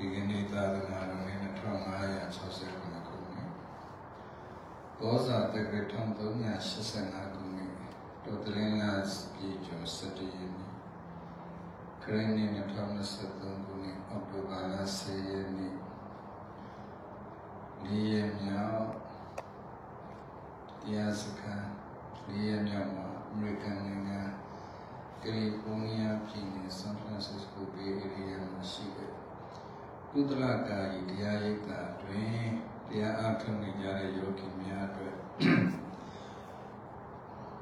ဒီကနေ့သာသနာတော်နှစ်2569ခုနှစ်ကောဇာတက္ကရာ1385ခုနှစ်တော်တလင်းလာပြည်ကျော်17ရက်နေ့ခရစ်နှစ်2023ခုနှစ်အောက်တိုဘာလ10ရက်နေ့လေးရက်မြောက်တရားစခန်းလေးရက်မြောက်မှာအမေရိကန်နိုင်ငံကယ်လီဖိုးနီးယားပြည်နယ်ဆန်ဖရန်စစ္စကိုဘေးအေရီးယားမှာရှိတဲ့ ကုသလကာယီတရားရိပ်သာတွင်တရားအားထုတ်နေကြတဲ့ယောဂီများအတွက်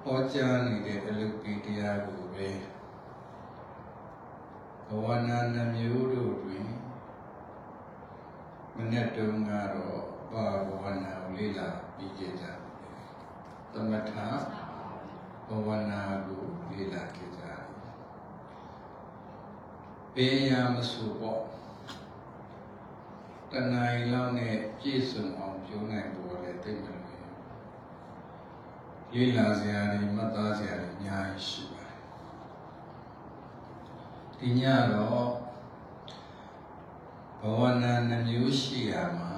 ဟောကြားနေတဲ့အလုပ်ကိတရားကိုပဲဘဝနာနှမျိုးတို့တွင်မနေ့တုန်းကတော့ဘာဘဝနာကိုလေ့လာပြီးကြကြတယ်သမထဘဝနာကိုလေ့လာခဲ့ကြတယ်ဘေးရာမဆိုပေါ့ တဏှာရီလောက်နဲ့ပြည့်စုံအောင်ပြုံးနိုင်ဖို့လည်းသိမလို့ရေးလာစရာတွေမှတ်သားစရာတွေအများကြီးရှိပါတယ်ဒီညတော့ဘဝနာနှမျိုးရှိရမှာ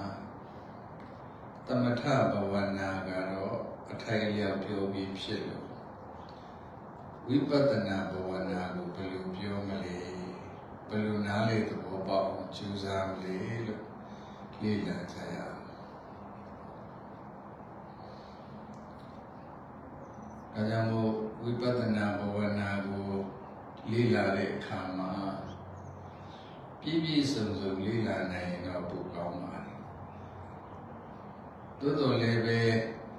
သမထဘဝနာကတော့အထိုက်အလျောက်ပြောပြီးဖြစ်လို့ဝိပဿနာဘဝနာကိုဘယ်လိုပြောမလဲဘယ်လိုနားလေသဘောပေါက်အောင်ကြိုးစားမလဲလို့ လေ့လာကြရအောင်။ဒါကြောင့်မို့ဝိပဿနာဘဝနာကိုလေ့လာတဲ့အခါမှာပြည့်ပြည့်စုံစုံလေ့လာနိုင်ရင်တော့ပိုကောင်းပါတယ်။သို့တော်လည်းပဲ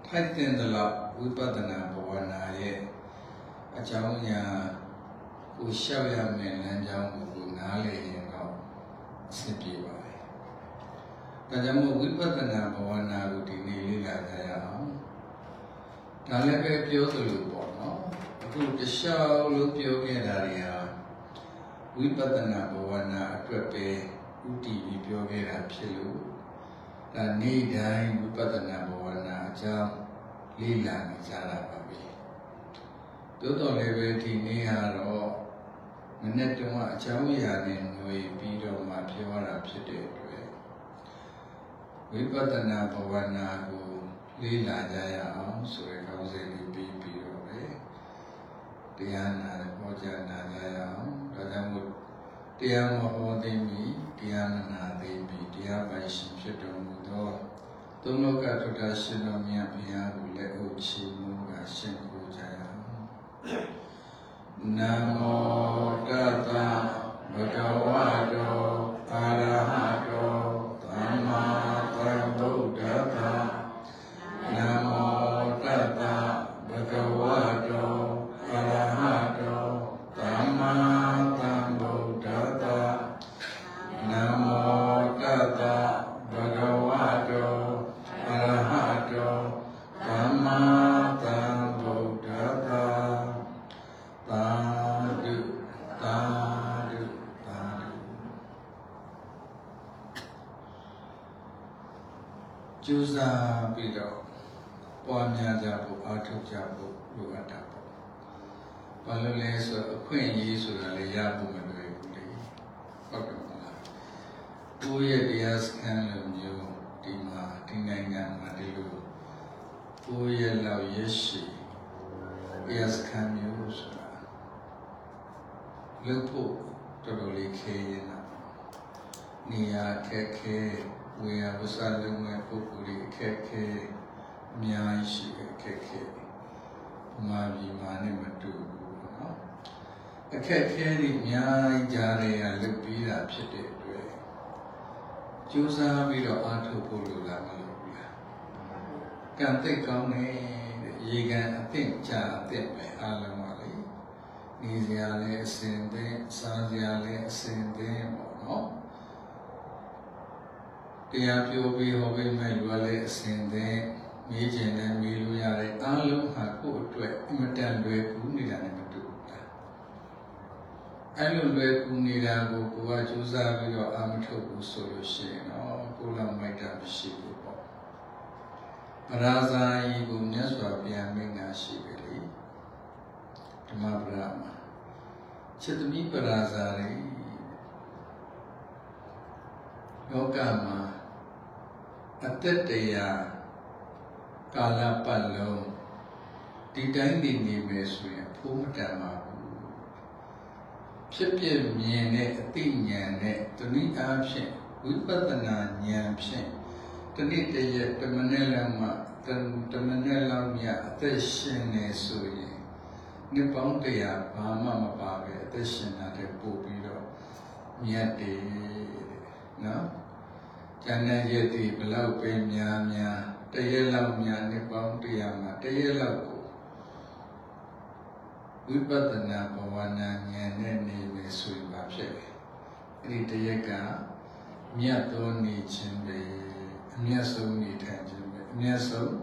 ထိုက်တဲ့လောက်ဝိပဿနာဘဝနာရဲ့အကြောင်းအရာကိုရှောက်ရမယ်လမ်းကြောင်းကိုနားလည်ရင်တော့အဆင်ပြေပါတယ် ဒါကြောင့်မို့ဝိပဿနာဘဝနာကိုဒီနေ့လေ့လာကြရအောင်။ဒါလည်းပဲပြောသလိုပေါ့နော်။အခုတခြားလို့ပြောခဲ့တာတွေဟာဝိပဿနာဘဝနာအတွက်ပဲဥတည်ပြီးပြောခဲ့တာဖြစ်လို့ဒါနေ့တိုင်းဝိပဿနာဘဝနာအကြောင်းလေ့လာနေကြတာပါပဲ။သို့တော်လည်းပဲဒီနေ့ကတော့မနေ့တုန်းကအကြောင်းအရာတွေຫນွေပြီးတော့မှပြောရတာဖြစ်တဲ့အတွက် ဝိပဿနာဘဝနာကိုလေ့လာကြရအောင်ဆိုရကောင်းစဉ်လေးပြီးပြီးတော့ပဲတရားနာဟောကြားနာကြရအောင်ဒါကြောင့်မို့တရားမဟောသိမီတရားမနာသိမီတရားပိုင်ရှင်ဖြစ်တော်မူသောသုံးလောကထုတာရှင်တော်မြတ်ဘုရားကိုလက်အုပ်ချီးမူကရှင်ကိုကြရအောင်နမောတတ္တဘဂဝတောအာရဟတောသမ္မာသမ္ဗုဒ္ဓတ္တနမောတတ္တဘဂ ကျူးစာပြီးတော့ပွားများကြဖို့အားထုတ်ကြဖို့လိုအပ်တာပေါ့။ဘာလို့လဲဆိုတော့အခွင့်အရေးဆိုတာလည်းရဖို့မလွယ်ဘူးလေ။ကိုယ့်ရဲ့တရားစခန်းလိုမျိုးဒီမှာဒီနိုင်ငံမှာဒီလိုကိုယ့်ရဲ့လောက်ရရှိတရားစခန်းမျိုးဆိုတာလုပ်ဖို့တော်တော်လေးခဲရင်တာနေရာခက်ခဲဝေယဝဆလုံးမဲ့ ပုဂ္ဂိုလ်တွေအခက်အခဲအများကြီးရှိအခက်အခဲမာဒီမာနဲ့မတူဘူးနော်အခက်အခဲတွေအများကြီးကြားရရလွတ်ပြီးတာဖြစ်တဲ့အတွက်ကြိုးစားပြီးတော့အားထုတ်ဖို့လိုတာမလို့ဘူးလားကံသိကောင်းနေတဲ့ရေကံအသင့်ကြာအသင့်ပဲအားလုံးပါလေနေစရာလည်းအစဉ်သင့်စားစရာလည်းအစဉ်သင့်ပေါ့နော် တရားပြောပြီးဟောပြီးမဲ့လူကလည်းအစင်သင့်မေးခြင်းနဲ့မေးလို့ရတယ်အားလုံးဟာကိုယ့်အတွက်အမတန်လွယ်ကူနေတာနဲ့မတူဘူးလားအဲ့လိုလွယ်ကူနေတာကိုကိုကကြိုးစားပြီးတော့အာမထုတ်ဘူးဆိုလို့ရှိရင်တော့ကိုယ်လောက်မိုက်တာမရှိဘူးပေါ့ပရာဇာယီကိုမြတ်စွာဘုရားမင်းကရှိပဲလေဓမ္မပဒမှာจิตမိပရာဇာရီလောကမှာ အတ္တတရားကာလပတ်လုံးဒီတိုင်းနေနေမယ်ဆိုရင်ဖိုးမတန်ပါဘူးဖြစ်ပြမြင်တဲ့အသိဉာဏ်နဲ့တနည်းအားဖြင့်ဝိပဿနာဉာဏ်ဖြင့်တနည်းတည်းရဲ့တမနဲ့လောက်မှတမနဲ့လောက်မြအသက်ရှင်နေဆိုရင်နှစ်ပေါင်းတရားဘာမှမပါပဲအသက်ရှင်တာတဲ့ပို့ပြီးတော့မြတ်တယ်နော် ကျန်တဲ့ရက်ဒီဘလောက်ပဲများများတရက်လောက်များနှစ်ပေါင်းတရားမှာတရက်လောက်ကိုဝိပဿနာဘဝနာဉာဏ်နဲ့နေမယ်ဆိုရင်ဘာဖြစ်လဲအဲ့ဒီတရက်ကမြတ်သောနေခြင်းပဲအမြတ်ဆုံးနေထိုင်ခြင်းပဲအမြတ်ဆုံး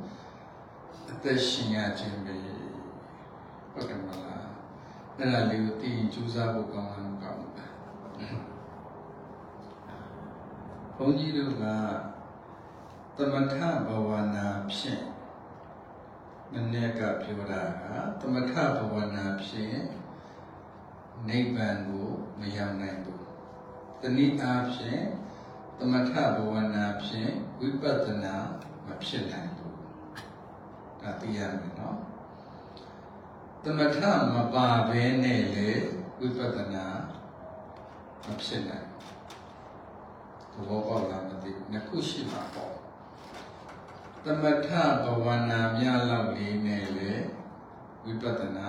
အသက်ရှင်ရခြင်းပဲဟုတ်တယ်မလားအဲ့ဒါလေးကိုသိရင်ကြိုးစားဖို့ကောင်းလားမကောင်းဘူးလား ဘုန်းကြီးတို့ကသမထဘဝနာဖြင့်မနေ့ကပြောတာကသမထဘဝနာဖြင့်နိဗ္ဗာန်ကိုမရောက်နိုင်ဘူး။တနည်းအားဖြင့်သမထဘဝနာဖြင့်ဝိပဿနာမဖြစ်နိုင်ဘူး။ဒါသိရမယ်နော်။သမထမပါဘဲနဲ့လေဝိပဿနာမဖြစ်နိုင်ဘူး။ သဘောပေါက်လားမသိဘူး။နှစ်ခုရှိမှာပေါ့။သမထဘဝနာများလောက်လေးနဲ့လေဝိပဿနာ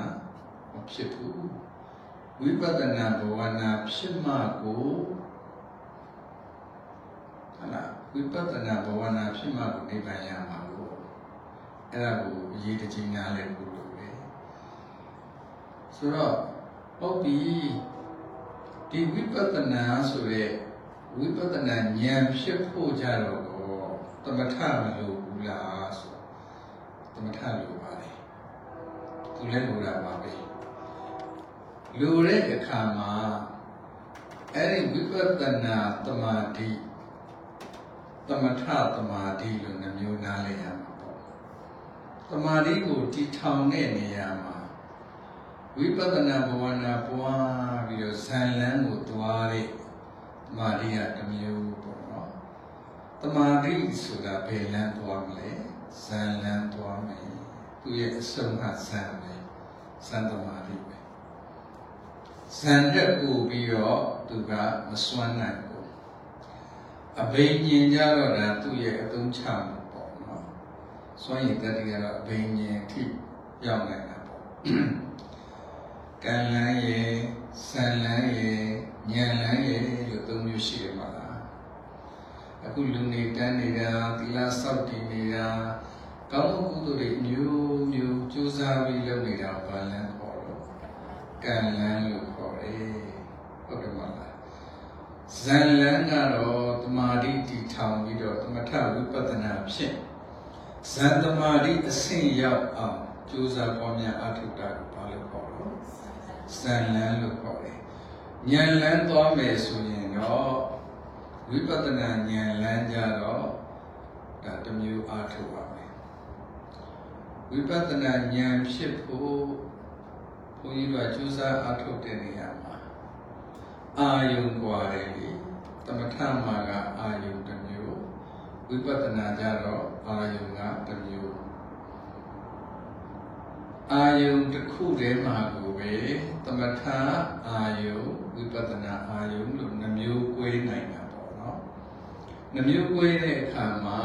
မဖြစ်ဘူးဝိပဿနာဘဝနာဖြစ်မှကိုဟလာဝိပဿနာဘဝနာဖြစ်မှကိုနိဗ္ဗာန်ရမှာလို့အဲ့ဒါကိုအရေးတကြီးနားလည်ဖို့လိုတယ်ဆိုတော့ဟုတ်ပြီဒီဝိပဿနာဆိုတဲ့ ဝိပဿနာဉာဏ်ဖြစ်ဖို့ကြတော့သမထမလို့ဘူးလားဆိုသမထလို့ပါလေသူလည်းလိုတာပါပဲလိုတဲ့အခါမှာအဲ့ဒီဝိပဿနာတမာတိသမထတမာတိလို့နှမျိုးနားလဲရမှာပေါ့တမာတိကိုတည်ထောင်တဲ့နေရာမှာဝိပဿနာဘဝနာပွားပြီးတော့ဇန်လန်းကိုသွားတဲ့ မာရိယတစ်မျိုးပေါ့နော်တမာတိဆိုတာဘယ်လန်းသွားမလဲဇန်လန်းသွားမယ်သူရဲ့အဆုံးကဇန်ပဲဇန်တမာတိပဲဇန်တက်ပူပြီးတော့သူကမစွမ်းနိုင်ဘူးအဘိညာဉ်ကြတော့ဒါသူ့ရဲ့အသုံးချမှုပေါ့နော်စွမ်းရည်တတိကတော့အဘိညာဉ်ထိရောက်နိုင်တာပေါ့ကံလန်းရဲ့ဇန်လန်းရဲ့ ဉာဏ်လန်းရဲ့လို့သုံးမျိုးရှိတယ်မှာလားအခုလူနေတန်းနေတာသီလစောင့်တည်နေတာကောင်းမှုကုသိုလ်တွေမျိုးမျိုးကြိုးစားပြီးလုပ်နေတာဘာလန်းခေါ်လို့ကံလန်းလို့ခေါ်တယ်ဟုတ်တယ်မလားဇန်လန်းကတော့တမာတိတည်ထောင်ပြီးတော့သမထဝိပဿနာဖြင့်ဇန်တမာတိအဆင့်ရောက်အောင်ကြိုးစားပေါ်များအထုတာကိုဘာလို့ခေါ်လို့ဇန်လန်းလို့ခေါ်တယ် ဉာဏ်လန်းသွားမယ်ဆိုရင်တော့ဝိပဿနာဉာဏ်လန်းကြတော့ဒါတစ်မျိုးအားထုတ်ပါမယ်ဝိပဿနာဉာဏ်ဖြစ်ဖို့ဘုန်းကြီးကကြိုးစားအားထုတ်တဲ့နေရာမှာအာယုံกว่าတယ်လေတ သမထမှာကအာယုန်တစ်မျိုးဝိပဿနာကြတော့အာယုန်ကတစ်မျိုး အာယုံတစ်ခုတည်းမှာကိုပဲသမထအာယုံဝိပဿနာအာယုံလို့နှမျိုးကွဲနိုင်တာပေါ့နော်နှမျိုးကွဲတဲ့အခါမှာ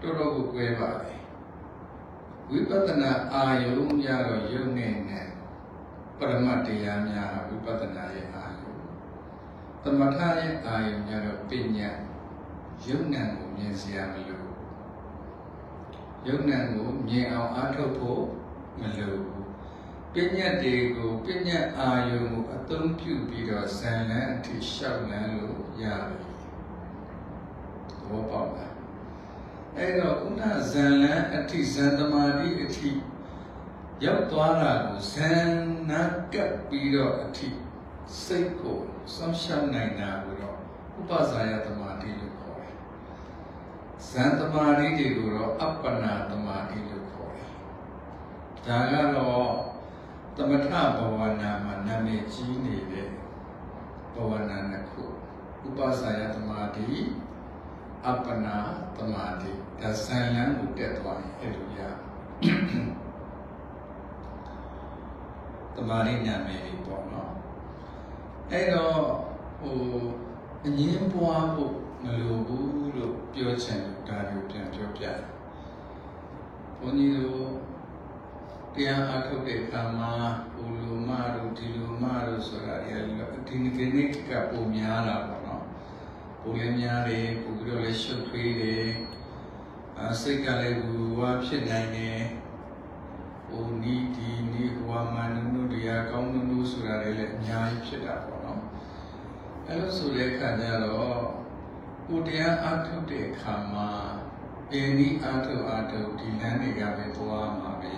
တော်တော်ကိုကွဲပါလေဝိပဿနာအာယုံရတော့ယုံနဲ့နဲ့ပရမတရားများဝိပဿနာရဲ့အာယုံသမထရဲ့အာယုံရတော့ပညာယုံနဲ့ကိုမြင်စရာမလို ယုံနံကိုမြင်အောင်အားထုတ်ဖို့မလိုဘူးပညာတွေကိုပညာအာယုန်ကိုအသုံးပြုပြီးတော့ဇန်လန်းအထိရှောက်လန်းလို့ရတယ်ဘောပေါက်လားအဲ့တော့ခုနဇန်လန်းအထိဇန်သမာဓိအထိရောက်သွားတာကိုဇန်နာကပ်ပြီးတော့အထိစိတ်ကိုစောင့်ရှောက်နိုင်တာကိုတော့ဥပဇာယသမာဓိလို့ခေါ်တယ် ဇန်သမာဓိတွေကိုတော့အပ္ပနာသမာဓိလို့ခေါ်တယ်ဒါကတော့သမထဘဝနာမှာနာမည်ကြီးနေတဲ့ဘဝနာနှစ်ခုဥပဇာယသမာဓိအပ္ပနာသမာဓိဒါဇန်လန်းကိုတက်သွားရင်အဲ့လိုရသမာဓိနာမည်လေးပေါ့နော်အဲ့တော့ဟိုအငင်းပွားဖို့ မလိုဘူးလို့ပြောချင်လို့ဒါကိုပြန်ပြောပြတယ်ဘုန်းကြီးတို့တရားအထုတ်တဲ့အခါမှာဟိုလိုမတို့ဒီလိုမတို့ဆိုတာတွေဒီနေ့ကိနေ့ကပုံများလာပေါ့နော်ပုံလည်းများတယ်ပုံပြီးတော့လည်းရှုပ်ထွေးတယ်အစိတ်ကလည်းဘူဝါဖြစ်နိုင်တယ်ဟိုနီးဒီနီးဟွာမနုနုတရားကောင်းနုနုဆိုတာတွေလည်းအများကြီးဖြစ်တာပေါ့နော်အဲလိုဆိုတဲ့အခါကျတော့ ကိုတရားအထုတ်တဲ့အခါမှာအင်းဒီအထုတ်အထုတ်ဒီလမ်းတွေကပဲသွားမှာပဲ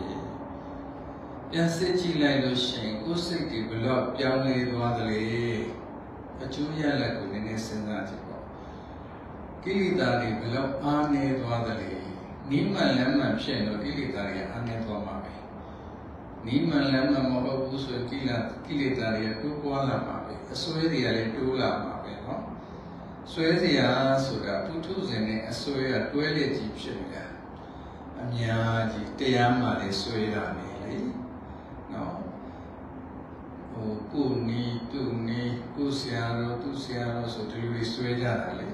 ပြန်စစ်ကြည့်လိုက်လို့ရှိရင်ကိုယ်စိတ်တွေဘလို့ပြောင်းလဲသွားသလဲအကျိုးရလဒ်ကိုနည်းနည်းစဉ်းစားကြည့်ပေါ့ကိလေသာတွေဘလို့အားနေသွားသလဲနိမန်လမ်းမှန်ဖြစ်လို့ကိလေသာတွေအားနေသွားမှာပဲနိမန်လမ်းမှန်မဟုတ်ဘူးဆိုရင်ကိလေကိလေသာတွေတိုးပွားလာမှာပဲအစွဲတွေကလည်းတိုးလာမှာပဲ เนาะဆွဲစရာဆိုတာပုထုဇဉ်နဲ့အစွဲကတွဲလက်ကြီးဖြစ်နေတာအများကြီးတရားမှလည်းဆွဲတာနေလေနော်ဟိုကိုနီသူနီကိုဆရာတော်သူဆရာတော်ဆိုဒီလိုတွေဆွဲကြတာလေ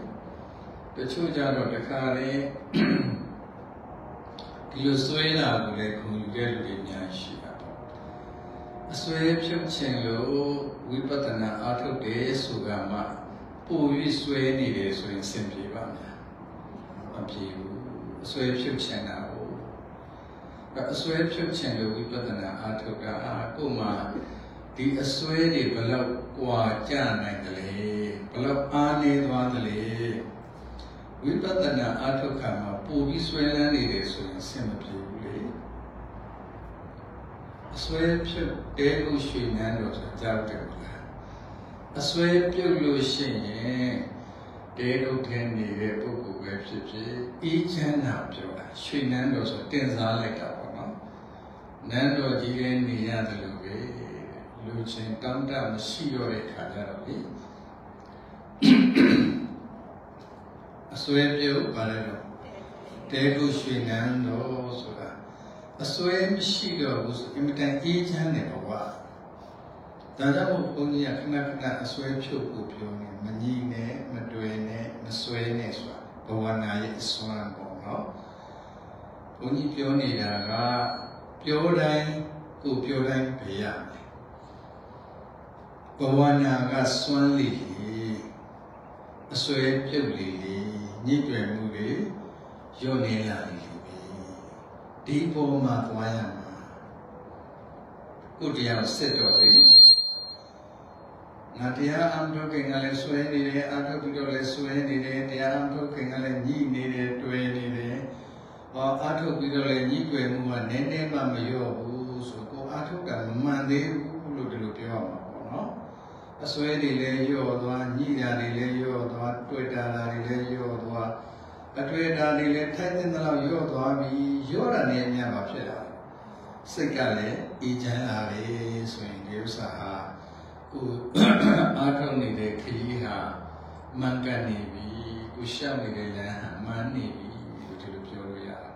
တချို့ကြတော့တခါလေဒီလိုဆွဲတာကိုလည်းခုယူတဲ့လူတွေအများကြီးရှိတာပေါ့အစွဲဖြုတ်ခြင်းလို့ဝိပဿနာအားထုတ်တယ်ဆိုကမှ ပို၍ဆွဲနေတယ်ဆိုရင်အဆင်ပြေပါများမပြေဘူးအစွဲဖြုတ်ခြင်းတာကိုအစွဲဖြုတ်ခြင်းလို့ဝိပဿနာအားထုတ်တာကိုမှဒီအစွဲတွေဘလောက်ကွာကြနိုင်တယ်လေဘလောက်အားနေသွားတယ်လေဝိပဿနာအားထုတ်ခါမှာပိုပြီးဆွဲလန်းနေတယ်ဆိုရင်အဆင်မပြေဘူးလေအစွဲဖြုတ်တဲလို့ရွှေနန်းတော်ဆိုကြောက်တယ် အစွဲပြုတ်လို့ရှိရင်တဲတို့ထဲနေတဲ့ပုဂ္ဂိုလ်ပဲဖြစ်ဖြစ်အေးချမ်းတာပြောတာရွှေနန်းတော်ဆိုတင်စားလိုက်တာပေါ့နော်နန်းတော်ကြီးလည်းနေရတယ်လို့ပဲလူချင်းတောင်းတမရှိတော့တဲ့ခါကြတော့လေအစွဲပြုတ်ပါလေတော့တဲတို့ရွှေနန်းတော်ဆိုတာအစွဲမရှိတော့ဘူးဆိုအင်မတန်အေးချမ်းတယ်ဘဝ ဒါကြောင့်မို့ဘုန်းကြီးကခဏခဏအစွဲဖြုတ်ဖို့ပြောနေမညီနဲ့မတွေ့နဲ့မစွဲနဲ့ဆိုတာဘဝနာရဲ့အစွမ်းပေါ့နော်ဘုန်းကြီးပြောနေတာကပြောတိုင်းကိုပြောတိုင်းဘယ်ရမယ်ဘဝနာကစွမ်းလိအစွဲပြုတ်လိညှိတွယ်မှုတွေရော့နေလာလိဒီပေါ်မှာသွားရမှာကိုတရားစစ်တော့လေ ငါတရားအမှန်ထုတ်ခင်ကလည်းဆွဲနေတယ်အထုတ်ပြီးတော့လည်းဆွဲနေတယ်တရားအမှန်ထုတ်ခင်ကလည်းညှိနေတယ်တွေ့နေတယ်ဟောအထုတ်ပြီးတော့လည်းညှိတွေ့မှုကနည်းနည်းမှမလျော့ဘူးဆိုကိုအထုတ်တာမမှန်သေးဘူးလို့ဒီလိုပြောရမှာပေါ့နော်အဆွဲတွေလည်းလျော့သွားညှိတာတွေလည်းလျော့သွားတွေ့တာတွေလည်းလျော့သွားအတွေ့အတာတွေလည်းထိုက်တဲ့လောက်လျော့သွားပြီလျော့တာနဲ့အများပါဖြစ်လာစိတ်ကလည်းအေးချမ်းလာတယ်ဆိုရင်ဒီဥစ္စာဟာ ကိုအားထုတ်နေတဲ့ခရီးဟာမှန်ကန်နေပြီကိုရှောက်နေတဲ့လမ်းဟာမှန်နေပြီလို့ဒီလိုပြောလို့ရတယ်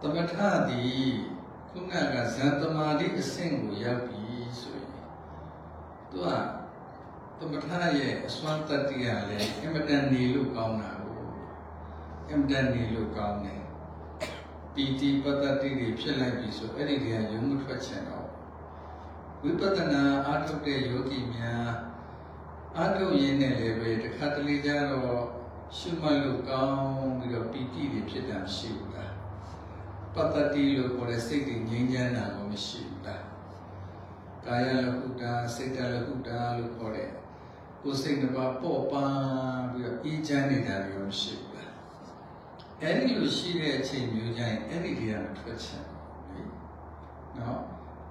တမထသည်ခုနကဇန်တမာတိအဆင့်ကိုရောက်ပြီဆိုရင်သူကတမထရဲ့အစွမ်းတတ္တိရလည်းအမတန်နေလို့ကောင်းတာကိုအမတန်နေလို့ကောင်းတယ် ပီတိပတ္တိတွေဖြစ်လိုက်ပြီဆိုအဲ့ဒီတွေကယုံမထွက်ချင်တော့ဝိပဿနာအားထုတ်တဲ့ယောဂီများအားထုတ်ရင်းနဲ့လည်းပဲတစ်ခါတလေကျတော့ရှုမှတ်လို့ကောင်းပြီးတော့ပီတိတွေဖြစ်တာရှိဘူးလားပတ္တိလို့ခေါ်တဲ့စိတ်တွေငြိမ်းချမ်းတာကိုမရှိဘူးလားကာယလဟုတာစိတ်တလဟုတာလို့ခေါ်တဲ့ကိုယ်စိတ်တစ်ပါးပေါ့ပါပြီးတော့အေးချမ်းနေတာမျိုးမရှိဘူးလား အဲ့ဒီလိုရှိတဲ့အချိန်မျိုးကျရင်အဲ့ဒီတွေကမထွက်ချင်ဘူးလေနော်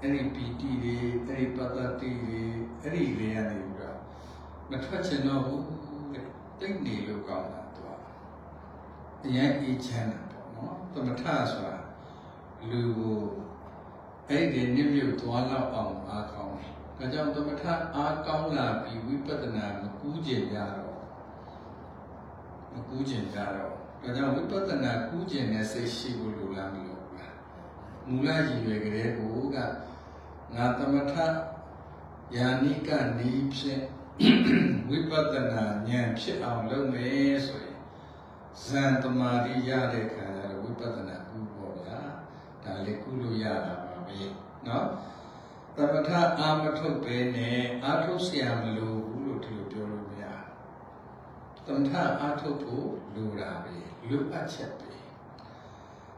အဲ့ဒီပီတိတွေအဲ့ဒီပတ္တိတွေအဲ့ဒီတွေကနေပြီးတော့မထွက်ချင်တော့ဘူးတဲ့တိတ်နေလို့ကောင်းတာသူကအရင်အေးချမ်းတာပေါ့နော်သမထဆိုတာလူကိုအဲ့ဒီနိမြုပ်သွားလောက်အောင်အားကောင်းတယ်ဒါကြောင့်သမထအားကောင်းလာပြီးဝိပဿနာမကူးကျင်ကြတော့မကူးကျင်ကြတော့ ဒါကြောင့်ဝိပဿနာကူးကျင်တဲ့စိတ်ရှိဖို့လိုလားမလို့ဘူးလားမူလရည်ရွယ်ကလေးကိုကငါသမထယာနိကနေဖြင့်ဝိပဿနာဉာဏ်ဖြစ်အောင်လုပ်မယ်ဆိုရင်ဇန်တမာတိရတဲ့ခါကျတော့ဝိပဿနာကူပေါ့ဗျာဒါလေးကုလို့ရတာပါပဲเนาะသမထအာမထုတ်ပဲနဲ့အာထုတ်เสียမလို့ဘူးလို့ဒီလိုပြောလို့မရသမထအာထုတ်ဖို့လိုတာပဲ လိုအပ်ချက်ပဲ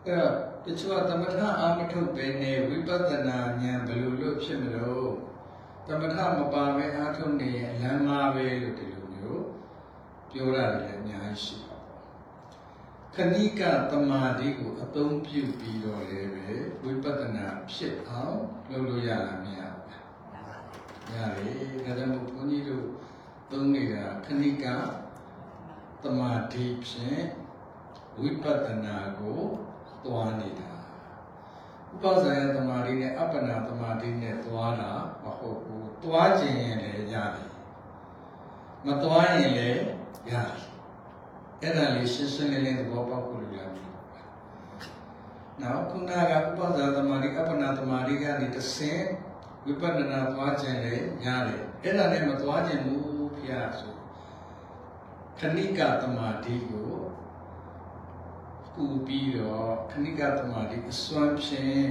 အဲ့တော့တချို့ကသမထအာမထုတ်ပဲနဲ့ဝိပဿနာဉာဏ်ဘယ်လိုလုပ်ဖြစ်မလို့သမထမပါပဲအာထုတ်နေရင်လမ်းမှာပဲလို့ဒီလိုမျိုးပြောရတယ်လည်းအများကြီးရှိပါခဏိကတမာတိကိုအသုံးပြုပြီးတော့လည်းပဲဝိပဿနာဖြစ်အောင်လုပ်လို့ရတာမရဘူး။ရတယ်ဒါကြောင့်မို့ဘုန်းကြီးတို့သုံးနေတာခဏိကတမာတိဖြင့် ဝိပဿနာကိုသွားနေတာ။ဥပဇာယတမာတိနဲ့အပ္ပနာတမာတိနဲ့သွားတာမဟုတ်ဘူး။သွားခြင်းရင်လည်းရတယ်။မသွားရင်လည်းရတယ်။အဲ့ဒါလေးရှင်းရှင်းလင်းလင်းသဘောပေါက်ဖို့လိုလားမလို့။နောက်ခုနကဥပဇာသမာဓိအပ္ပနာသမာဓိကနေတစ်ဆင့်ဝိပဿနာသွားခြင်းလေရတယ်။အဲ့ဒါနဲ့မသွားခြင်းဘူးဖျားဆိုခဏိကသမာဓိကို ကူပြီးတော့ခဏိကသမာဓိအစွမ်းဖြင့်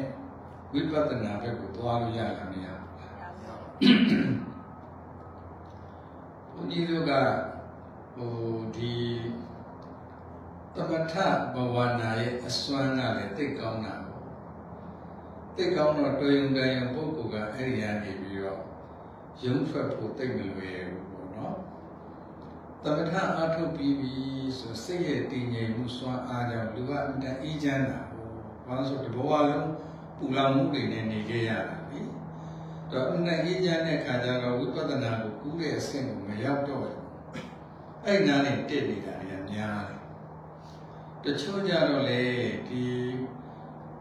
ဝိပဿနာဘက်ကိုသွားလို့ရလားမရဘူး။ဘုန်းကြီးတို့ကဟိုဒီသမထဘဝနာရဲ့အစွမ်းကလည်းသိကောင်းတာပေါ့သိကောင်းတော့တွေ့ရင်တွေ့ရင်ပုဂ္ဂိုလ်ကအဲ့ဒီကနေပြီးတော့ရုံးထွက်ဖို့သိမလွယ်ဘူးပေါ့နော်သ မထအားထုတ်ပြီးပြီဆိုစိတ်ရဲ့တည်ငြိမ်မှုစွမ်းအားကြောင့်လူကအမြဲအေးချမ်းတာပေါ့ဘာလို့ဆိုဒီဘဝလုံးပူလောင်မှုတွေနဲ့နေခဲ့ရတာလေတော့အမြဲအေးချမ်းတဲ့ခါကျတော့ဝိပဿနာကိုကူးတဲ့အဆင့်ကိုမရောက်တော့ဘူးအဲ့နားနဲ့တက်နေတာတွေကများတယ်တချို့ကြတော့လေဒီ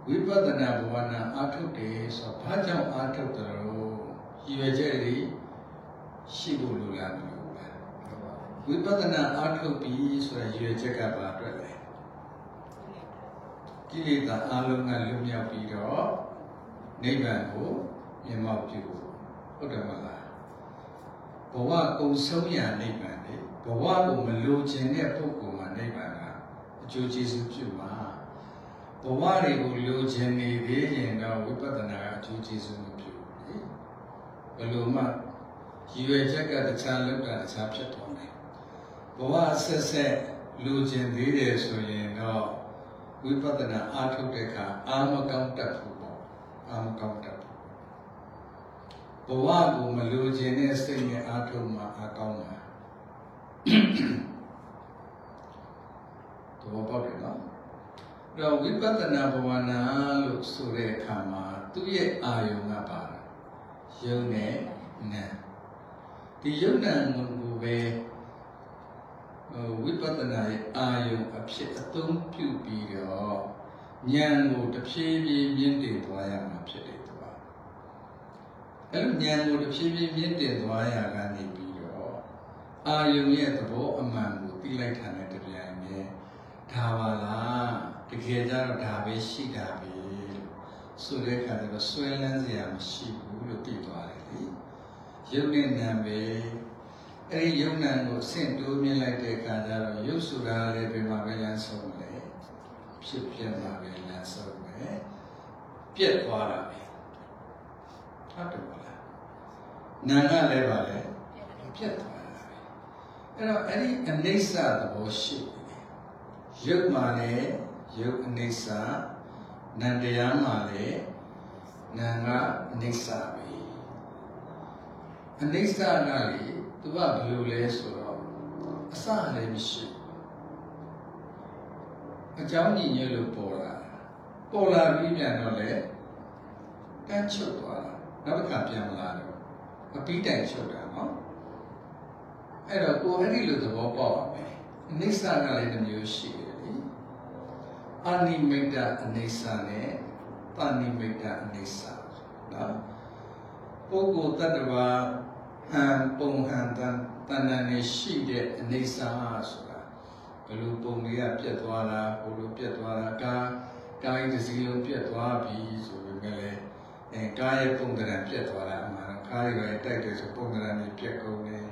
ဝိပဿနာဘဝနာအာထုတ်တယ်ဆိုတော့ဘာကြောင့်အာထုတ်တယ်လို့ရည်ရွယ်ချက်တွေရှိဖို့လိုလားမလို့လား ဝိပဿနာအာထုတ်ပြီးဆိုရယ်ရည်ရွယ်ချက်ကဘာအတွက်လဲကိလေသာအလုံးကလွတ်မြောက်ပြီးတော့နိဗ္ဗာန်ကိုမြင်မောက်ပြုဟုတ်တယ်မလားဘဝကုံဆုံးရာနိဗ္ဗာန်လေဘဝကိုမလိုချင်တဲ့ပုဂ္ဂိုလ်မှာနိဗ္ဗာန်ကအကျိုးကျေးဇူးပြုမှာဘဝတွေကိုလိုချင်နေသေးရင်တော့ဝိပဿနာကအကျိုးကျေးဇူးမပြုဘူးဘယ်လိုမှရည်ရွယ်ချက်ကတခြားလောက်တာတခြားဖြစ်သွားတယ် ဘဝဆက်ဆက်လိုချင်သေးတယ်ဆိုရင်တော့ဝိပဿနာအားထုတ်တဲ့အခါအာမကောင်းတတ်ဘူးပေါ့အာမကောင်းတတ်ဘူးဘဝကိုမလိုချင်တဲ့စိတ်နဲ့အားထုတ်မှအားကောင်းမှာသဘောပေါက်တယ်နော်တော့ဝိပဿနာဘဝနာလို့ဆိုတဲ့အခါမှာသူ့ရဲ့အာယုံကပါတာယုံနဲ့နာဒီယုံနာကိုပဲ ဝိပဿနာရဲ့အာယုံအဖြစ်အသုံးပြုပြီးတော့ဉာဏ်ကိုတစ်ဖြည်းဖြည်းမြင့်တင်သွားရမှာဖြစ်တယ်သူကအဲ့လိုဉာဏ်ကိုတစ်ဖြည်းဖြည်းမြင့်တင်သွားရကနေပြီးတော့အာယုံရဲ့သဘောအမှန်ကိုသိလိုက်တာနဲ့တပြိုင်တည်းဒါပါလားတကယ်ကြတော့ဒါပဲရှိတာပဲလို့ဆိုတဲ့အခါကျတော့ဆွဲလန်းစရာမရှိဘူးလို့သိသွားတယ်လေယုံနဲ့နာပဲ အဲ့ဒီယုံနာကိုဆင့်တိုးမြင့်လိုက်တဲ့အခါကျတော့ယုတ်ဆိုတာလည်းဘယ်မှာပဲလမ်းဆုံးလဲဖြစ်ပြမှာပဲလမ်းဆုံးပဲပြက်သွားတာပဲဟုတ်တယ်ပါလားနာကလည်းပါလေပြက်သွားတာပဲအဲ့တော့အဲ့ဒီအနိစ္စသဘောရှိတယ်ရုပ်မှာလည်းရုပ်အနိစ္စနံတရားမှာလည်းနာကအနိစ္စပဲအနိစ္စကလေ သူကဘယ်လိုလဲဆိုတော့အစလည်းမရှိအကြောင်းညီညွတ်လို့ပေါ်လာပေါ်လာပြီးပြန်တော့လေတန်းချုပ်သွားတာနောက်တစ်ခါပြန်လာတော့အပြီးတိုင်ချုပ်တာနော်အဲ့တော့ကိုအဲ့ဒီလိုသဘောပေါက်ပါမယ်အနိစ္စကလည်းတစ်မျိုးရှိတယ်လေအနိမိတ်တအနိစ္စနဲ့ပဏိမိတ်တအနိစ္စနော်ပုဂ္ဂိုလ်တ attva ဟံပုံဟံတန်တဏ္ဍာနဲ့ရှိတဲ့အနေစာဆိုတာဘယ်လိုပုံတွေကပြတ်သွားတာဘယ်လိုပြတ်သွားတာကာကာယတစ်စီးလုံးပြတ်သွားပြီဆိုပေမဲ့လည်းအဲကာယပုံသဏ္ဍာန်ပြတ်သွားတာအမှန်တော့ကာယပဲတိုက်တယ်ဆိုပုံသဏ္ဍာန်ကြီးပြတ်ကုန်တယ်